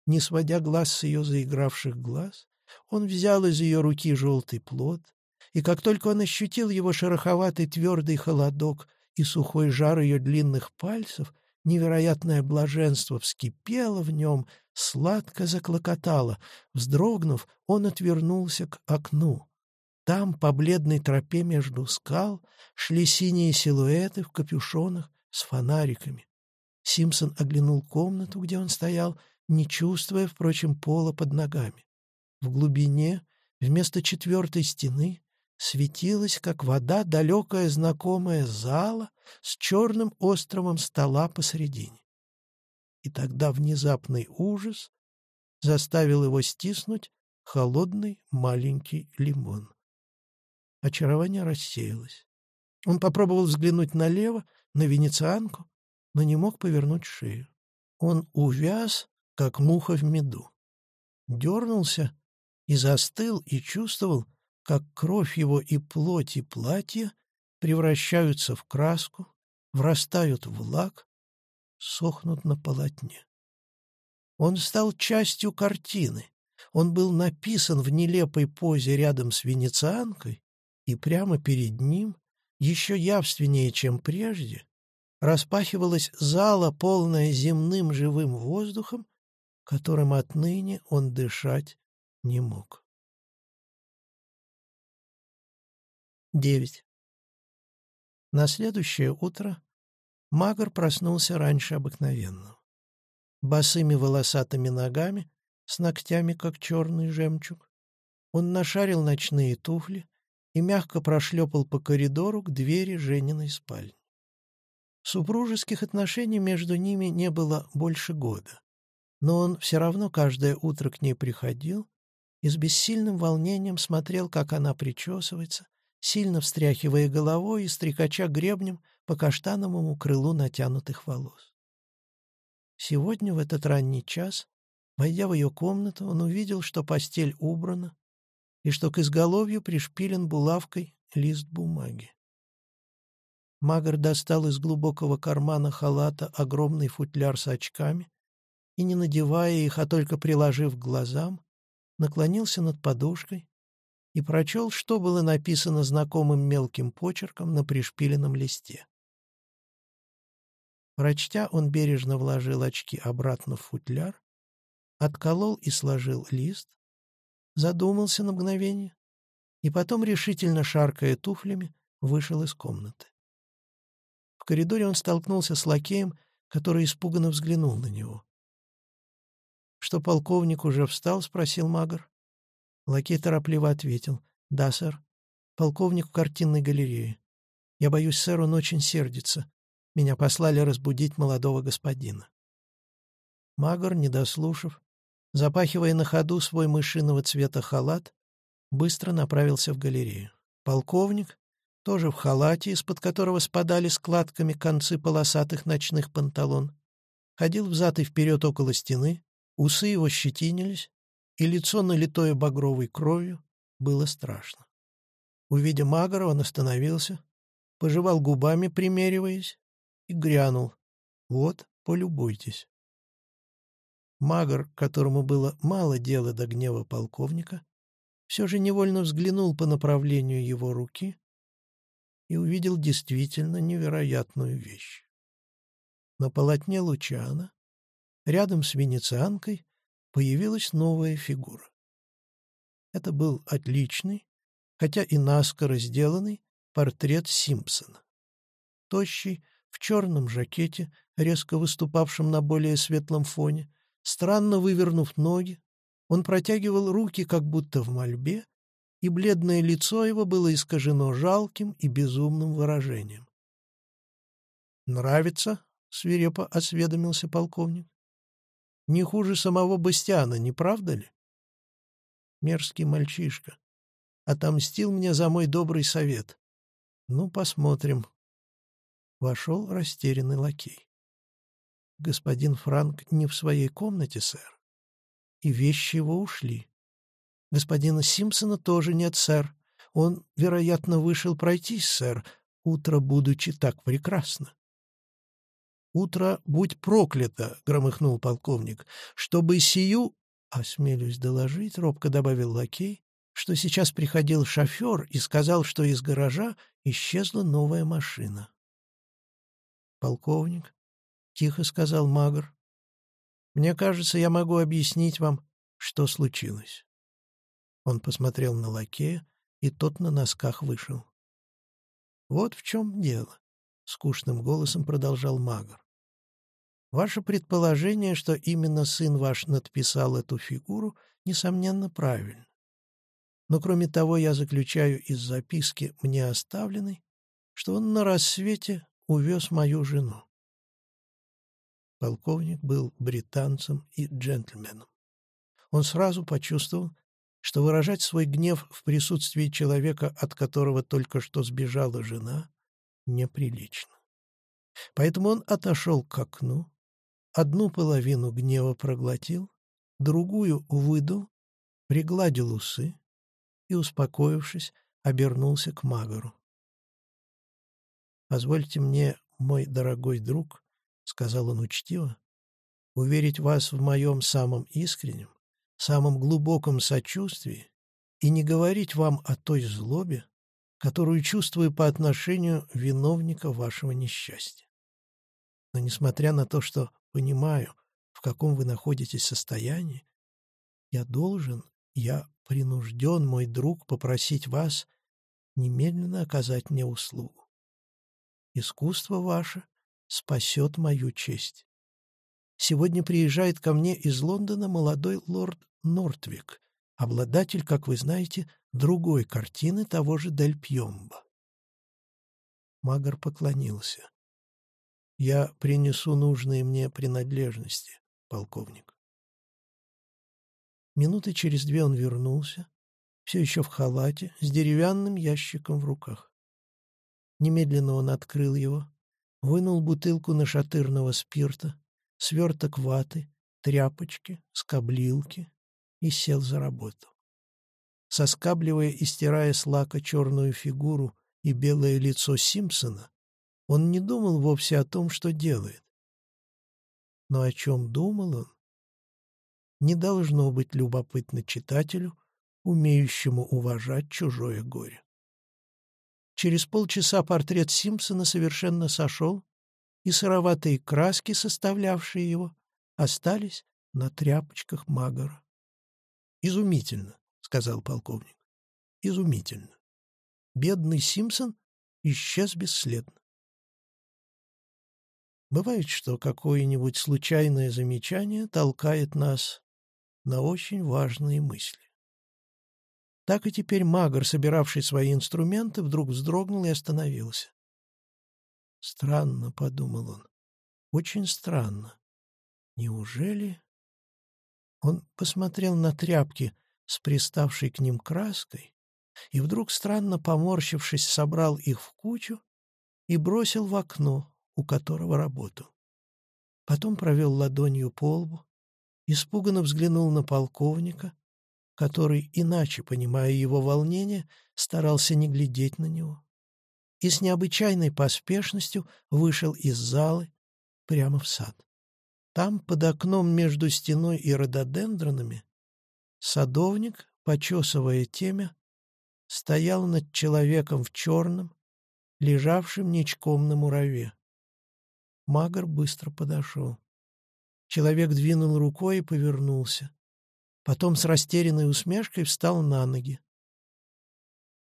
Не сводя глаз с ее заигравших глаз, он взял из ее руки желтый плод, и как только он ощутил его шероховатый твердый холодок и сухой жар ее длинных пальцев, невероятное блаженство вскипело в нем, сладко заклокотало. Вздрогнув, он отвернулся к окну. Там, по бледной тропе между скал, шли синие силуэты в капюшонах с фонариками. Симпсон оглянул комнату, где он стоял, не чувствуя, впрочем, пола под ногами. В глубине, вместо четвертой стены, светилась, как вода, далекая знакомая зала с черным островом стола посредине. И тогда внезапный ужас заставил его стиснуть холодный маленький лимон. Очарование рассеялось. Он попробовал взглянуть налево, на венецианку, но не мог повернуть шею. Он увяз, как муха в меду. Дернулся и застыл, и чувствовал, как кровь его и плоть, и платье превращаются в краску, врастают в лак, сохнут на полотне. Он стал частью картины. Он был написан в нелепой позе рядом с венецианкой, и прямо перед ним, еще явственнее, чем прежде, распахивалась зала, полная земным живым воздухом, которым отныне он дышать не мог. 9. На следующее утро Магр проснулся раньше обыкновенного. Босыми волосатыми ногами, с ногтями, как черный жемчуг, он нашарил ночные туфли и мягко прошлепал по коридору к двери Жениной спальни. Супружеских отношений между ними не было больше года, но он все равно каждое утро к ней приходил и с бессильным волнением смотрел, как она причесывается, сильно встряхивая головой и стрекача гребнем по каштановому крылу натянутых волос. Сегодня, в этот ранний час, войдя в ее комнату, он увидел, что постель убрана и что к изголовью пришпилен булавкой лист бумаги. Магар достал из глубокого кармана халата огромный футляр с очками и, не надевая их, а только приложив к глазам, наклонился над подушкой и прочел, что было написано знакомым мелким почерком на пришпиленном листе. Прочтя, он бережно вложил очки обратно в футляр, отколол и сложил лист, задумался на мгновение и потом, решительно шаркая туфлями, вышел из комнаты. В коридоре он столкнулся с лакеем, который испуганно взглянул на него. «Что полковник уже встал?» — спросил Магар. Лакей торопливо ответил. «Да, сэр. Полковник в картинной галерее. Я боюсь, сэр, он очень сердится. Меня послали разбудить молодого господина». Магор, не дослушав, запахивая на ходу свой мышиного цвета халат, быстро направился в галерею. Полковник, тоже в халате, из-под которого спадали складками концы полосатых ночных панталон, ходил взад и вперед около стены, усы его щетинились, и лицо, налитое багровой кровью, было страшно. Увидя Магора, он остановился, пожевал губами, примериваясь, и грянул. «Вот, полюбуйтесь». Магор, которому было мало дела до гнева полковника, все же невольно взглянул по направлению его руки и увидел действительно невероятную вещь. На полотне Лучана, рядом с венецианкой, появилась новая фигура. Это был отличный, хотя и наскоро сделанный, портрет Симпсона. Тощий, в черном жакете, резко выступавшем на более светлом фоне, странно вывернув ноги, он протягивал руки как будто в мольбе, и бледное лицо его было искажено жалким и безумным выражением. «Нравится?» — свирепо осведомился полковник. Не хуже самого Бастиана, не правда ли? Мерзкий мальчишка. Отомстил мне за мой добрый совет. Ну, посмотрим. Вошел растерянный лакей. Господин Франк не в своей комнате, сэр. И вещи его ушли. Господина Симпсона тоже нет, сэр. Он, вероятно, вышел пройтись, сэр, утро будучи так прекрасно. «Утро будь проклято!» — громыхнул полковник. «Чтобы сию...» — осмелюсь доложить, — робко добавил лакей, что сейчас приходил шофер и сказал, что из гаража исчезла новая машина. «Полковник», — тихо сказал Магр, — «мне кажется, я могу объяснить вам, что случилось». Он посмотрел на лакея, и тот на носках вышел. «Вот в чем дело», — скучным голосом продолжал Магр. «Ваше предположение, что именно сын ваш надписал эту фигуру, несомненно, правильно. Но кроме того, я заключаю из записки мне оставленной, что он на рассвете увез мою жену. Полковник был британцем и джентльменом. Он сразу почувствовал, что выражать свой гнев в присутствии человека, от которого только что сбежала жена, неприлично. Поэтому он отошел к окну, одну половину гнева проглотил, другую выдул, пригладил усы и, успокоившись, обернулся к Магору. «Позвольте мне, мой дорогой друг, — сказал он учтиво, — уверить вас в моем самом искреннем, самом глубоком сочувствии и не говорить вам о той злобе, которую чувствую по отношению виновника вашего несчастья. Но несмотря на то, что понимаю, в каком вы находитесь состоянии, я должен, я принужден, мой друг, попросить вас немедленно оказать мне услугу. Искусство ваше спасет мою честь. Сегодня приезжает ко мне из Лондона молодой лорд Нортвик, обладатель, как вы знаете, другой картины того же Дель Пьемба. Магар поклонился. «Я принесу нужные мне принадлежности, полковник». Минуты через две он вернулся, все еще в халате, с деревянным ящиком в руках. Немедленно он открыл его, вынул бутылку нашатырного спирта, сверток ваты, тряпочки, скоблилки и сел за работу. Соскабливая и стирая с лака черную фигуру и белое лицо Симпсона, он не думал вовсе о том, что делает. Но о чем думал он, не должно быть любопытно читателю, умеющему уважать чужое горе. Через полчаса портрет Симпсона совершенно сошел, и сыроватые краски, составлявшие его, остались на тряпочках Магора. «Изумительно», — сказал полковник. «Изумительно. Бедный Симпсон исчез бесследно. Бывает, что какое-нибудь случайное замечание толкает нас на очень важные мысли. Так и теперь Магр, собиравший свои инструменты, вдруг вздрогнул и остановился. «Странно», — подумал он, — «очень странно. Неужели...» Он посмотрел на тряпки с приставшей к ним краской и вдруг, странно поморщившись, собрал их в кучу и бросил в окно, у которого работал. Потом провел ладонью по лбу, испуганно взглянул на полковника, который, иначе понимая его волнение, старался не глядеть на него. И с необычайной поспешностью вышел из залы прямо в сад. Там, под окном между стеной и рододендронами, садовник, почесывая темя, стоял над человеком в черном, лежавшим ничком на мураве. Магр быстро подошел. Человек двинул рукой и повернулся. Потом с растерянной усмешкой встал на ноги.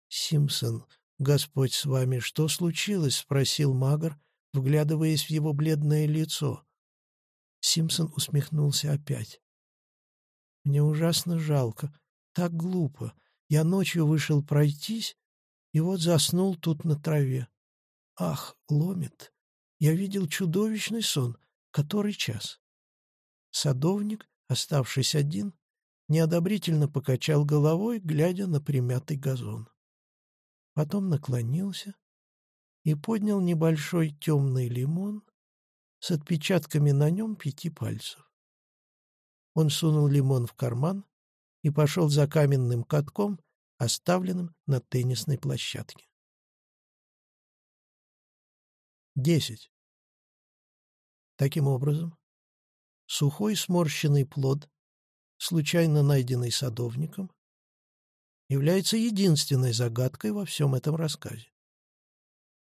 «Симпсон, Господь с вами, что случилось?» — спросил Магар, вглядываясь в его бледное лицо. Симпсон усмехнулся опять. «Мне ужасно жалко. Так глупо. Я ночью вышел пройтись, и вот заснул тут на траве. Ах, ломит. Я видел чудовищный сон. Который час?» Садовник, оставшись один, неодобрительно покачал головой, глядя на примятый газон. Потом наклонился и поднял небольшой темный лимон с отпечатками на нем пяти пальцев. Он сунул лимон в карман и пошел за каменным катком, оставленным на теннисной площадке. Десять. Таким образом, сухой сморщенный плод случайно найденный садовником, является единственной загадкой во всем этом рассказе.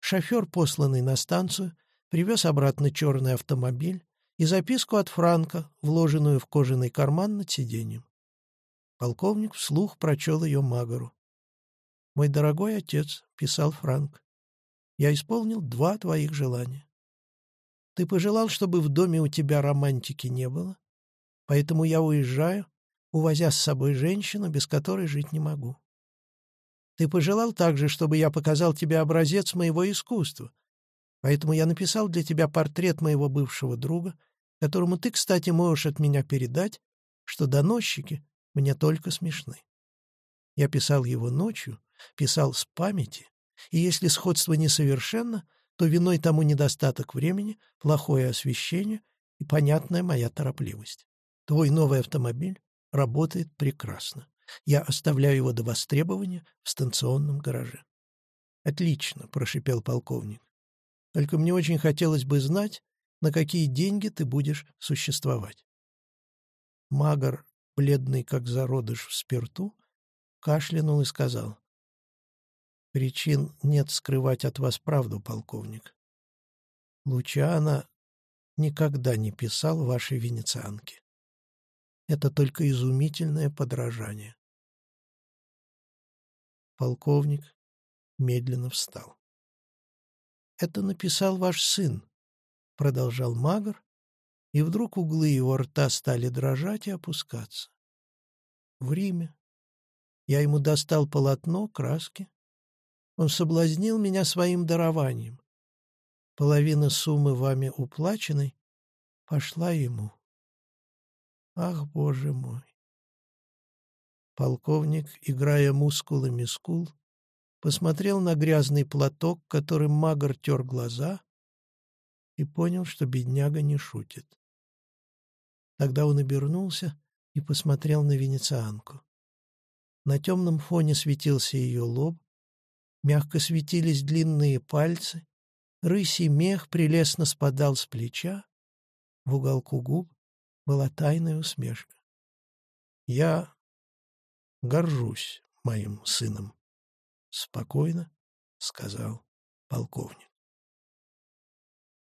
Шофер, посланный на станцию, привез обратно черный автомобиль и записку от Франка, вложенную в кожаный карман над сиденьем. Полковник вслух прочел ее Магору. «Мой дорогой отец», — писал Франк, — «я исполнил два твоих желания. Ты пожелал, чтобы в доме у тебя романтики не было, поэтому я уезжаю, увозя с собой женщину, без которой жить не могу. Ты пожелал также, чтобы я показал тебе образец моего искусства, поэтому я написал для тебя портрет моего бывшего друга, которому ты, кстати, можешь от меня передать, что доносчики мне только смешны. Я писал его ночью, писал с памяти, и если сходство несовершенно, то виной тому недостаток времени, плохое освещение и понятная моя торопливость. Твой новый автомобиль работает прекрасно. Я оставляю его до востребования в станционном гараже. «Отлично», — прошипел полковник. «Только мне очень хотелось бы знать, на какие деньги ты будешь существовать». Магар, бледный как зародыш в спирту, кашлянул и сказал. «Причин нет скрывать от вас правду, полковник. Лучана никогда не писал вашей венецианке. Это только изумительное подражание». Полковник медленно встал. «Это написал ваш сын», — продолжал Магр, и вдруг углы его рта стали дрожать и опускаться. «В Риме я ему достал полотно, краски. Он соблазнил меня своим дарованием. Половина суммы вами уплаченной пошла ему. Ах, боже мой! Полковник, играя мускулами скул, посмотрел на грязный платок, которым Магар тер глаза, и понял, что бедняга не шутит. Тогда он обернулся и посмотрел на венецианку. На темном фоне светился ее лоб, мягко светились длинные пальцы, рысий мех прелестно спадал с плеча, в уголку губ была тайная усмешка. «Я горжусь моим сыном», — спокойно сказал полковник.